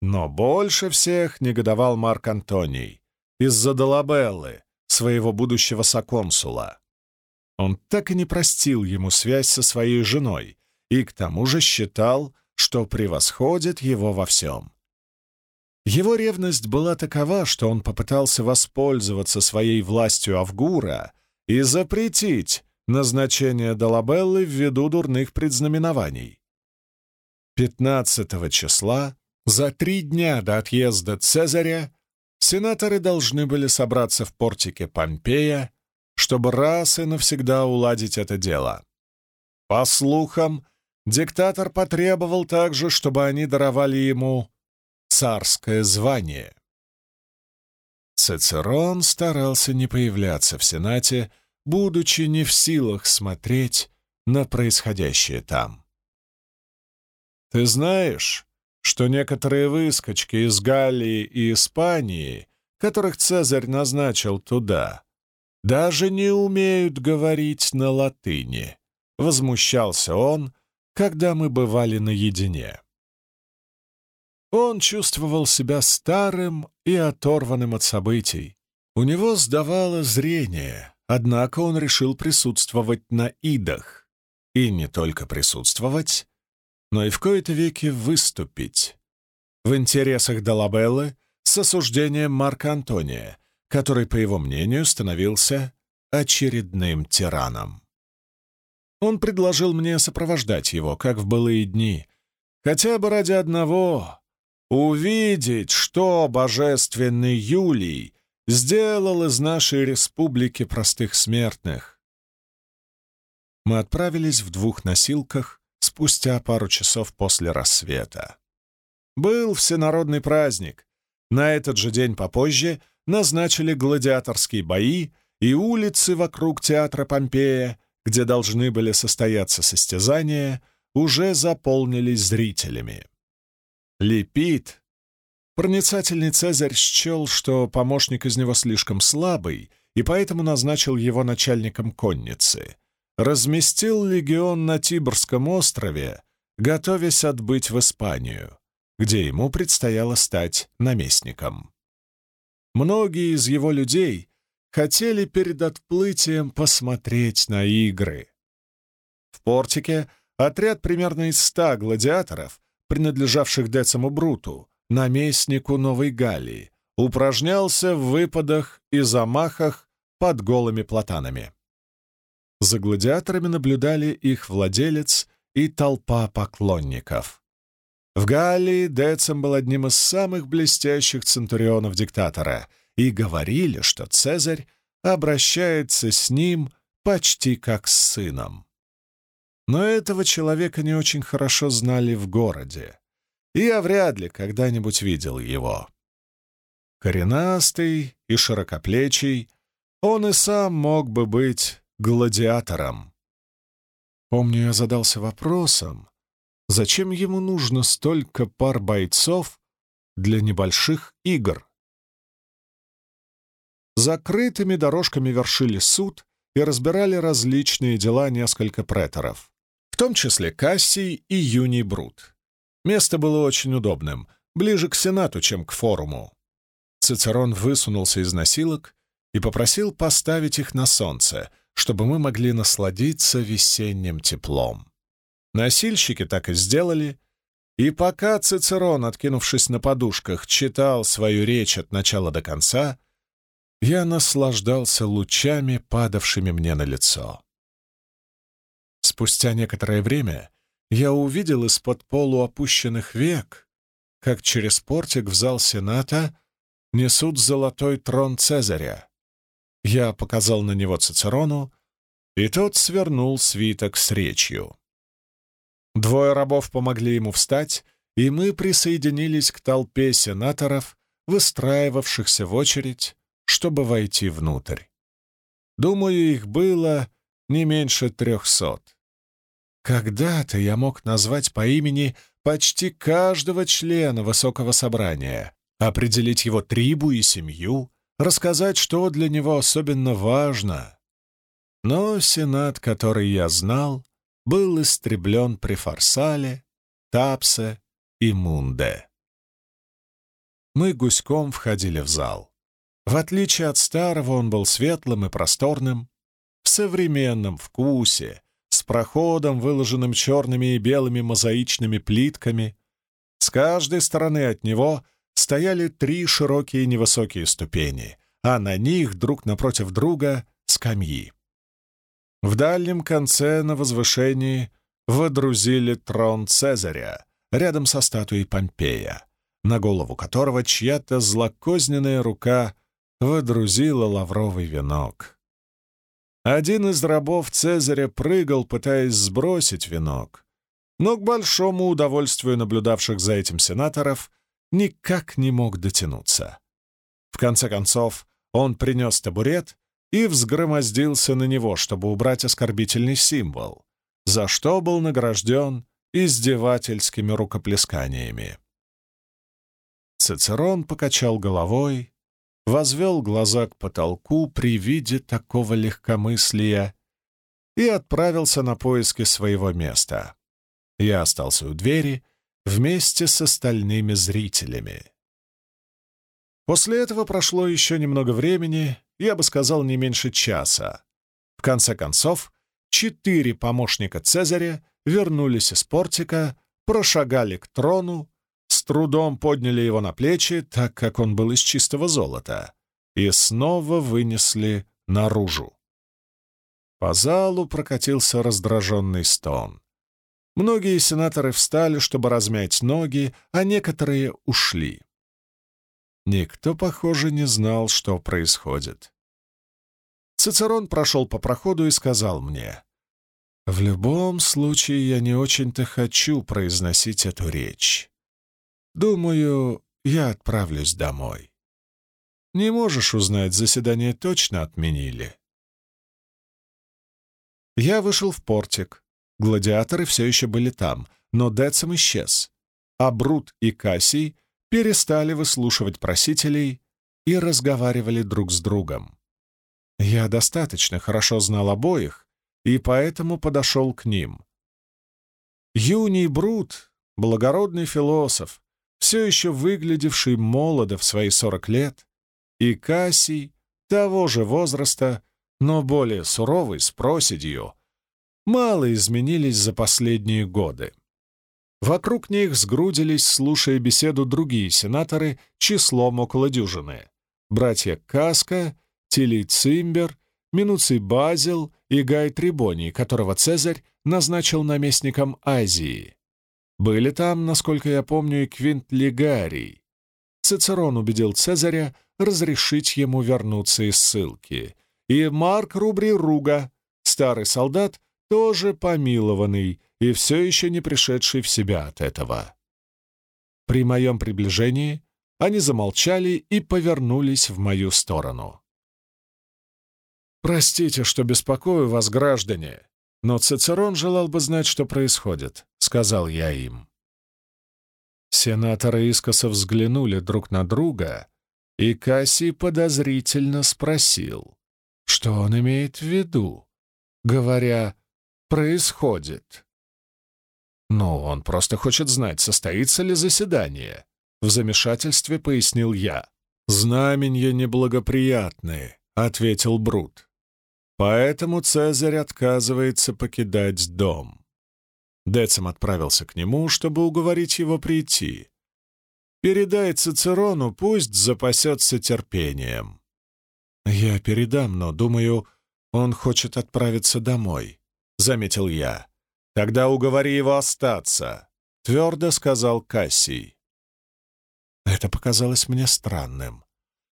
Но больше всех негодовал Марк Антоний из-за Долабеллы, своего будущего соконсула. Он так и не простил ему связь со своей женой и к тому же считал, что превосходит его во всем. Его ревность была такова, что он попытался воспользоваться своей властью Авгура и запретить назначение Долабеллы ввиду дурных предзнаменований. 15 числа, за три дня до отъезда Цезаря, сенаторы должны были собраться в портике Помпея, чтобы раз и навсегда уладить это дело. По слухам, диктатор потребовал также, чтобы они даровали ему царское звание. Цицерон старался не появляться в Сенате, будучи не в силах смотреть на происходящее там. «Ты знаешь, что некоторые выскочки из Галлии и Испании, которых Цезарь назначил туда, даже не умеют говорить на латыни», — возмущался он, когда мы бывали наедине. Он чувствовал себя старым и оторванным от событий. У него сдавало зрение, Однако он решил присутствовать на идах. И не только присутствовать, но и в кои-то веки выступить. В интересах Долабеллы с осуждением Марка Антония, который, по его мнению, становился очередным тираном. Он предложил мне сопровождать его, как в былые дни, хотя бы ради одного — увидеть, что божественный Юлий сделал из нашей республики простых смертных. Мы отправились в двух носилках спустя пару часов после рассвета. Был всенародный праздник. На этот же день попозже назначили гладиаторские бои и улицы вокруг театра Помпея, где должны были состояться состязания, уже заполнились зрителями. Лепит. Проницательный Цезарь счел, что помощник из него слишком слабый, и поэтому назначил его начальником конницы. Разместил легион на Тибрском острове, готовясь отбыть в Испанию, где ему предстояло стать наместником. Многие из его людей хотели перед отплытием посмотреть на игры. В портике отряд примерно из ста гладиаторов, принадлежавших Дециму Бруту, наместнику Новой Галлии, упражнялся в выпадах и замахах под голыми платанами. За гладиаторами наблюдали их владелец и толпа поклонников. В Галлии Децим был одним из самых блестящих центурионов диктатора, и говорили, что Цезарь обращается с ним почти как с сыном. Но этого человека не очень хорошо знали в городе, и я вряд ли когда-нибудь видел его. Коренастый и широкоплечий, он и сам мог бы быть гладиатором. Помню, я задался вопросом, зачем ему нужно столько пар бойцов для небольших игр? Закрытыми дорожками вершили суд и разбирали различные дела несколько преторов в том числе Кассий и Юний Брут. Место было очень удобным, ближе к Сенату, чем к форуму. Цицерон высунулся из носилок и попросил поставить их на солнце, чтобы мы могли насладиться весенним теплом. Носильщики так и сделали, и пока Цицерон, откинувшись на подушках, читал свою речь от начала до конца, я наслаждался лучами, падавшими мне на лицо. Спустя некоторое время я увидел из-под полуопущенных век, как через портик в зал Сената несут золотой трон Цезаря. Я показал на него Цицерону, и тот свернул свиток с речью. Двое рабов помогли ему встать, и мы присоединились к толпе сенаторов, выстраивавшихся в очередь, чтобы войти внутрь. Думаю, их было не меньше трехсот. Когда-то я мог назвать по имени почти каждого члена высокого собрания, определить его трибу и семью, рассказать, что для него особенно важно. Но сенат, который я знал, был истреблен при Фарсале, Тапсе и Мунде. Мы гуськом входили в зал. В отличие от старого, он был светлым и просторным, в современном вкусе, с проходом, выложенным черными и белыми мозаичными плитками. С каждой стороны от него стояли три широкие невысокие ступени, а на них друг напротив друга скамьи. В дальнем конце на возвышении водрузили трон Цезаря рядом со статуей Помпея, на голову которого чья-то злокозненная рука водрузила лавровый венок. Один из рабов Цезаря прыгал, пытаясь сбросить венок, но к большому удовольствию наблюдавших за этим сенаторов никак не мог дотянуться. В конце концов, он принес табурет и взгромоздился на него, чтобы убрать оскорбительный символ, за что был награжден издевательскими рукоплесканиями. Цицерон покачал головой возвел глаза к потолку при виде такого легкомыслия и отправился на поиски своего места. Я остался у двери вместе с остальными зрителями. После этого прошло еще немного времени, я бы сказал, не меньше часа. В конце концов, четыре помощника Цезаря вернулись из портика, прошагали к трону с трудом подняли его на плечи, так как он был из чистого золота, и снова вынесли наружу. По залу прокатился раздраженный стон. Многие сенаторы встали, чтобы размять ноги, а некоторые ушли. Никто, похоже, не знал, что происходит. Цицерон прошел по проходу и сказал мне, «В любом случае я не очень-то хочу произносить эту речь. Думаю, я отправлюсь домой. Не можешь узнать, заседание точно отменили. Я вышел в портик. Гладиаторы все еще были там, но Децим исчез, а Брут и Кассий перестали выслушивать просителей и разговаривали друг с другом. Я достаточно хорошо знал обоих, и поэтому подошел к ним. Юний Брут, благородный философ, все еще выглядевший молодо в свои сорок лет, и Кассий, того же возраста, но более суровый, с проседью, мало изменились за последние годы. Вокруг них сгрудились, слушая беседу другие сенаторы числом около дюжины. Братья Каска, Тилий Цимбер, Минуций Базил и Гай Трибоний, которого Цезарь назначил наместником Азии. Были там, насколько я помню, и Квинт Лигарий. Цицерон убедил Цезаря разрешить ему вернуться из ссылки. И Марк Рубри Руга, старый солдат, тоже помилованный и все еще не пришедший в себя от этого. При моем приближении они замолчали и повернулись в мою сторону. «Простите, что беспокою вас, граждане, но Цицерон желал бы знать, что происходит», — сказал я им. Сенаторы искоса взглянули друг на друга, и Кассий подозрительно спросил, что он имеет в виду, говоря «происходит». «Ну, он просто хочет знать, состоится ли заседание», — в замешательстве пояснил я. «Знаменья неблагоприятные», — ответил Брут. Поэтому Цезарь отказывается покидать дом. Децим отправился к нему, чтобы уговорить его прийти. «Передай Цицерону, пусть запасется терпением». «Я передам, но, думаю, он хочет отправиться домой», — заметил я. «Тогда уговори его остаться», — твердо сказал Кассий. Это показалось мне странным.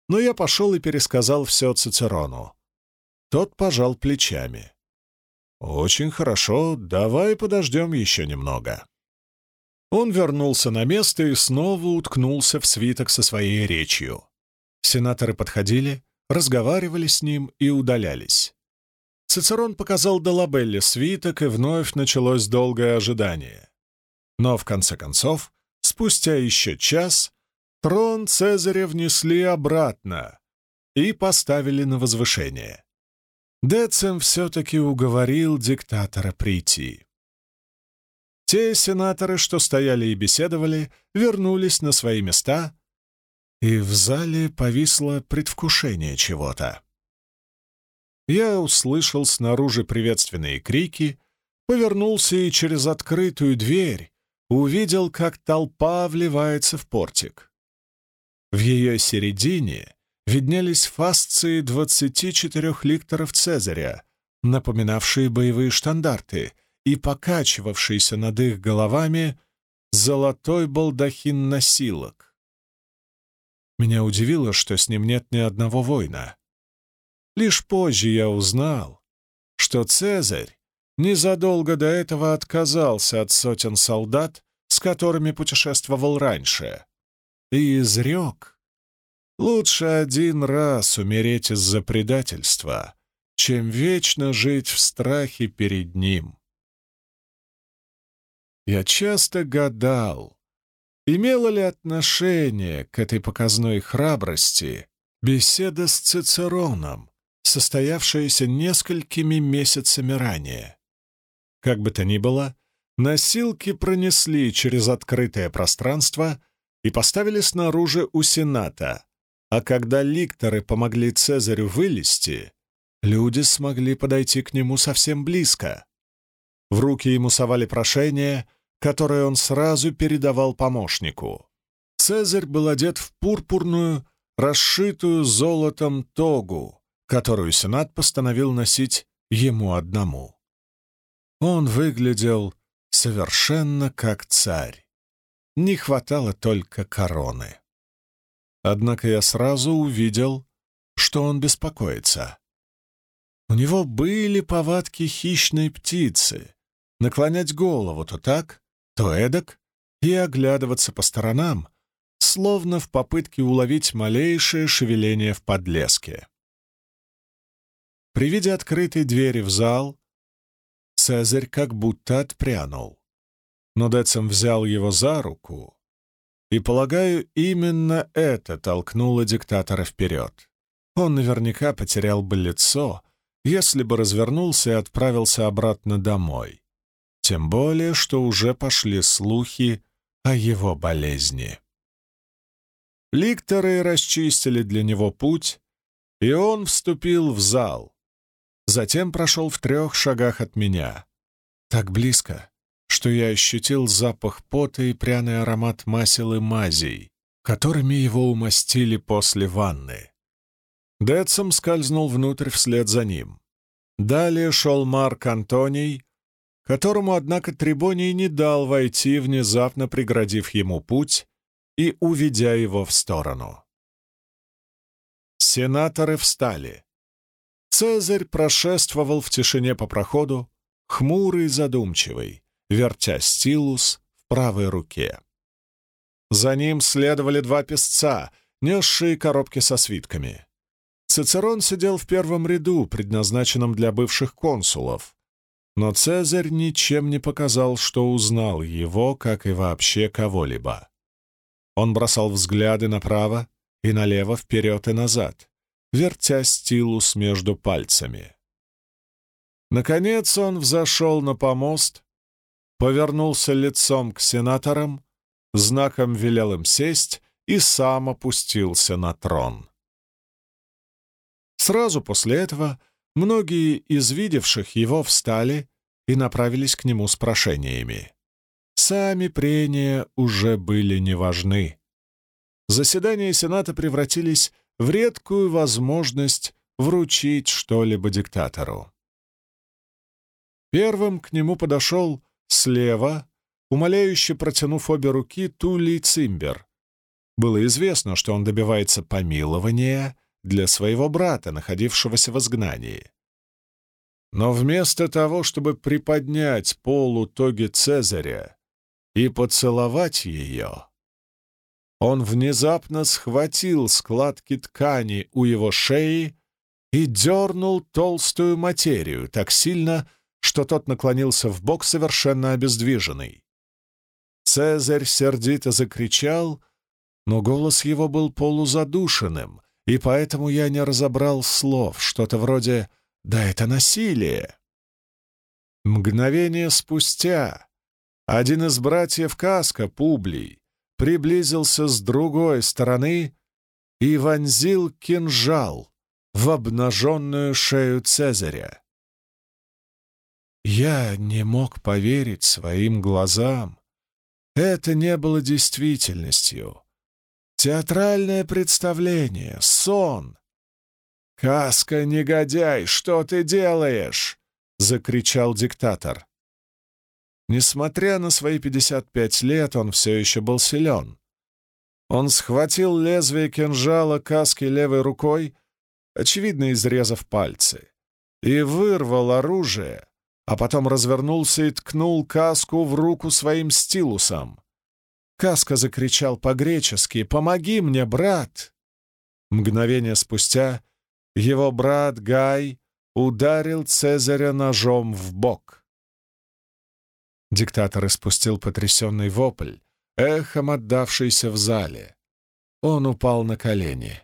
Но я пошел и пересказал все Цицерону. Тот пожал плечами. «Очень хорошо, давай подождем еще немного». Он вернулся на место и снова уткнулся в свиток со своей речью. Сенаторы подходили, разговаривали с ним и удалялись. Цицерон показал Долабелле свиток, и вновь началось долгое ожидание. Но в конце концов, спустя еще час, трон Цезаря внесли обратно и поставили на возвышение. Децем все-таки уговорил диктатора прийти. Те сенаторы, что стояли и беседовали, вернулись на свои места, и в зале повисло предвкушение чего-то. Я услышал снаружи приветственные крики, повернулся и через открытую дверь увидел, как толпа вливается в портик. В ее середине виднелись фасции 24 ликторов Цезаря, напоминавшие боевые штандарты, и покачивавшийся над их головами золотой балдахин носилок. Меня удивило, что с ним нет ни одного воина. Лишь позже я узнал, что Цезарь незадолго до этого отказался от сотен солдат, с которыми путешествовал раньше, и изрек, Лучше один раз умереть из-за предательства, чем вечно жить в страхе перед ним. Я часто гадал, имела ли отношение к этой показной храбрости беседа с Цицероном, состоявшаяся несколькими месяцами ранее. Как бы то ни было, носилки пронесли через открытое пространство и поставили снаружи у Сената, а когда ликторы помогли Цезарю вылезти, люди смогли подойти к нему совсем близко. В руки ему совали прошение, которое он сразу передавал помощнику. Цезарь был одет в пурпурную, расшитую золотом тогу, которую Сенат постановил носить ему одному. Он выглядел совершенно как царь. Не хватало только короны. Однако я сразу увидел, что он беспокоится. У него были повадки хищной птицы — наклонять голову то так, то эдак и оглядываться по сторонам, словно в попытке уловить малейшее шевеление в подлеске. При виде открытой двери в зал Цезарь как будто отпрянул. Но Децим взял его за руку, и, полагаю, именно это толкнуло диктатора вперед. Он наверняка потерял бы лицо, если бы развернулся и отправился обратно домой. Тем более, что уже пошли слухи о его болезни. Ликторы расчистили для него путь, и он вступил в зал. Затем прошел в трех шагах от меня. Так близко, что я ощутил запах пота и пряный аромат масел и мазей, которыми его умастили после ванны. Дэтсом скользнул внутрь вслед за ним. Далее шел Марк Антоний, которому, однако, Трибоний не дал войти, внезапно преградив ему путь и уведя его в сторону. Сенаторы встали. Цезарь прошествовал в тишине по проходу, хмурый и задумчивый, вертя стилус в правой руке. За ним следовали два песца, несшие коробки со свитками. Цицерон сидел в первом ряду, предназначенном для бывших консулов, но Цезарь ничем не показал, что узнал его, как и вообще кого-либо. Он бросал взгляды направо и налево, вперед и назад, вертя стилус между пальцами. Наконец он взошел на помост, повернулся лицом к сенаторам, знаком велел им сесть и сам опустился на трон. Сразу после этого многие из видевших его встали и направились к нему с прошениями. Сами прения уже были неважны. Заседания Сената превратились в редкую возможность вручить что-либо диктатору. Первым к нему подошел слева, умоляюще протянув обе руки, Тулей Цимбер. Было известно, что он добивается помилования для своего брата, находившегося в изгнании. Но вместо того, чтобы приподнять полу тоги Цезаря и поцеловать ее, он внезапно схватил складки ткани у его шеи и дернул толстую материю так сильно, что тот наклонился в бок совершенно обездвиженный. Цезарь сердито закричал, но голос его был полузадушенным, и поэтому я не разобрал слов, что-то вроде «да это насилие». Мгновение спустя один из братьев Каска, Публий, приблизился с другой стороны и вонзил кинжал в обнаженную шею Цезаря. Я не мог поверить своим глазам. Это не было действительностью. Театральное представление, сон. «Каска, негодяй, что ты делаешь?» — закричал диктатор. Несмотря на свои 55 лет, он все еще был силен. Он схватил лезвие кинжала каски левой рукой, очевидно, изрезав пальцы, и вырвал оружие, а потом развернулся и ткнул каску в руку своим стилусом. Каска закричал по-гречески «Помоги мне, брат!» Мгновение спустя его брат Гай ударил Цезаря ножом в бок. Диктатор испустил потрясенный вопль, эхом отдавшийся в зале. Он упал на колени.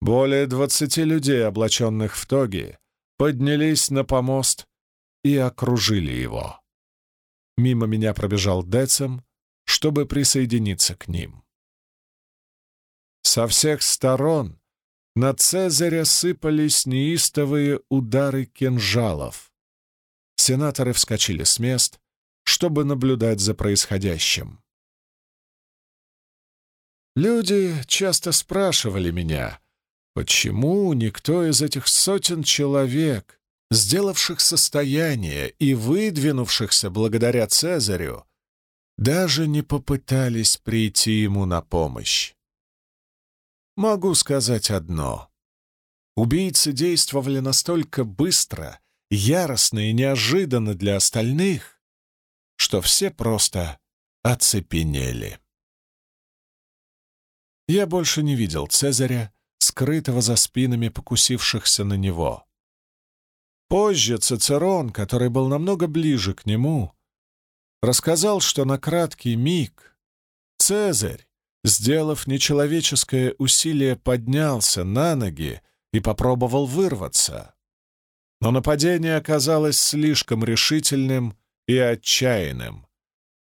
Более двадцати людей, облаченных в тоги, поднялись на помост и окружили его. Мимо меня пробежал Децем, чтобы присоединиться к ним. Со всех сторон на Цезаря сыпались неистовые удары кинжалов. Сенаторы вскочили с мест, чтобы наблюдать за происходящим. Люди часто спрашивали меня, почему никто из этих сотен человек, сделавших состояние и выдвинувшихся благодаря Цезарю, даже не попытались прийти ему на помощь. Могу сказать одно. Убийцы действовали настолько быстро, яростно и неожиданно для остальных, что все просто оцепенели. Я больше не видел Цезаря, скрытого за спинами покусившихся на него. Позже Цицерон, который был намного ближе к нему, рассказал, что на краткий миг Цезарь, сделав нечеловеческое усилие, поднялся на ноги и попробовал вырваться. Но нападение оказалось слишком решительным и отчаянным.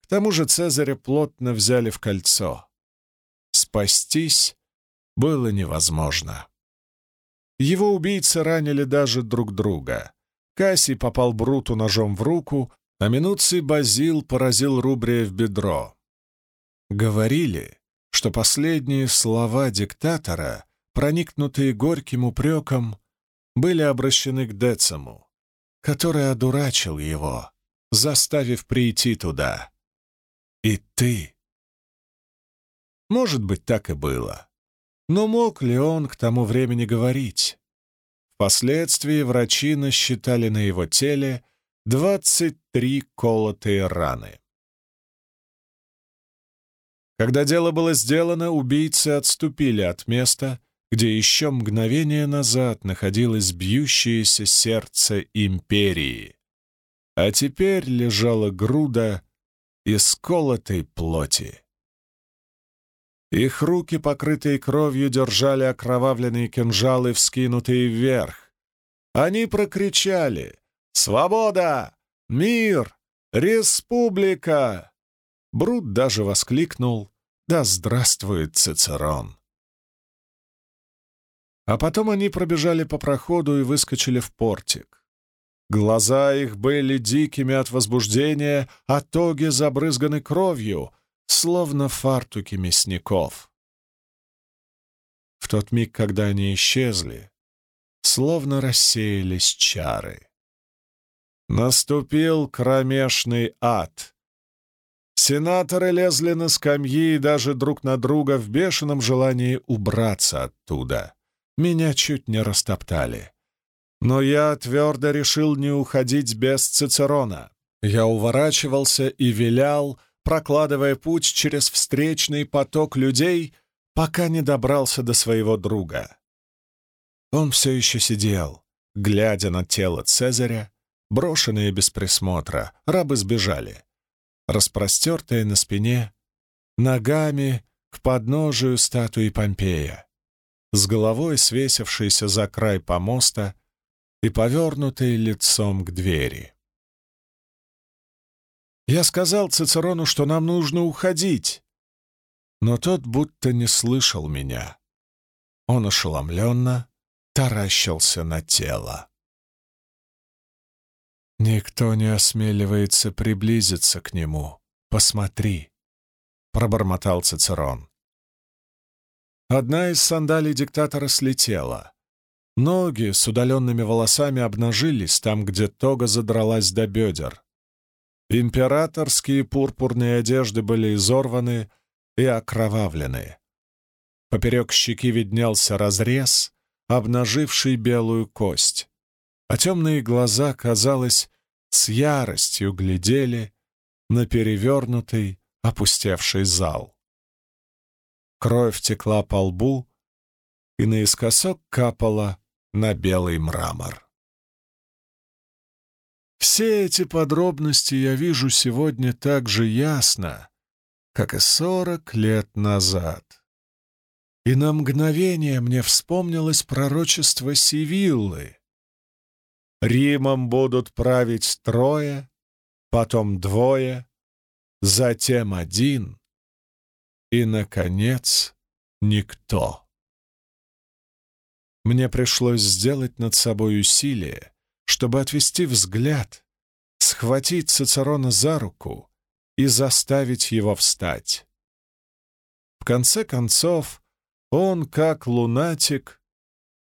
К тому же Цезаря плотно взяли в кольцо. Спастись было невозможно. Его убийцы ранили даже друг друга. Кассий попал Бруту ножом в руку, а Минуций Базил поразил Рубрия в бедро. Говорили, что последние слова диктатора, проникнутые горьким упреком, были обращены к Децему, который одурачил его, заставив прийти туда. И ты. Может быть, так и было. Но мог ли он к тому времени говорить? Впоследствии врачи насчитали на его теле 23 колотые раны. Когда дело было сделано, убийцы отступили от места, где еще мгновение назад находилось бьющееся сердце империи, а теперь лежала груда из колотой плоти. Их руки, покрытые кровью, держали окровавленные кинжалы, вскинутые вверх. Они прокричали «Свобода! Мир! Республика!» Брут даже воскликнул «Да здравствует Цицерон!» А потом они пробежали по проходу и выскочили в портик. Глаза их были дикими от возбуждения, а тоги забрызганы кровью, словно фартуки мясников. В тот миг, когда они исчезли, словно рассеялись чары. Наступил кромешный ад. Сенаторы лезли на скамьи и даже друг на друга в бешеном желании убраться оттуда. Меня чуть не растоптали. Но я твердо решил не уходить без Цицерона. Я уворачивался и вилял, прокладывая путь через встречный поток людей, пока не добрался до своего друга. Он все еще сидел, глядя на тело Цезаря, брошенные без присмотра, рабы сбежали, распростертые на спине, ногами к подножию статуи Помпея, с головой свесившейся за край помоста и повернутой лицом к двери. Я сказал Цицерону, что нам нужно уходить, но тот будто не слышал меня. Он ошеломленно таращился на тело. «Никто не осмеливается приблизиться к нему. Посмотри», — пробормотал Цицерон. Одна из сандалий диктатора слетела. Ноги с удаленными волосами обнажились там, где тога задралась до бедер. Императорские пурпурные одежды были изорваны и окровавлены. Поперек щеки виднелся разрез, обнаживший белую кость, а темные глаза, казалось, с яростью глядели на перевернутый, опустевший зал. Кровь текла по лбу, и наискосок капала на белый мрамор. Все эти подробности я вижу сегодня так же ясно, как и сорок лет назад. И на мгновение мне вспомнилось пророчество Сивиллы. Римом будут править трое, потом двое, затем один и, наконец, никто. Мне пришлось сделать над собой усилие, чтобы отвести взгляд, схватить Цицерона за руку и заставить его встать. В конце концов, он, как лунатик,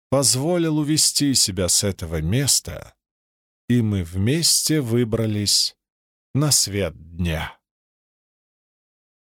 позволил увести себя с этого места, и мы вместе выбрались на свет дня.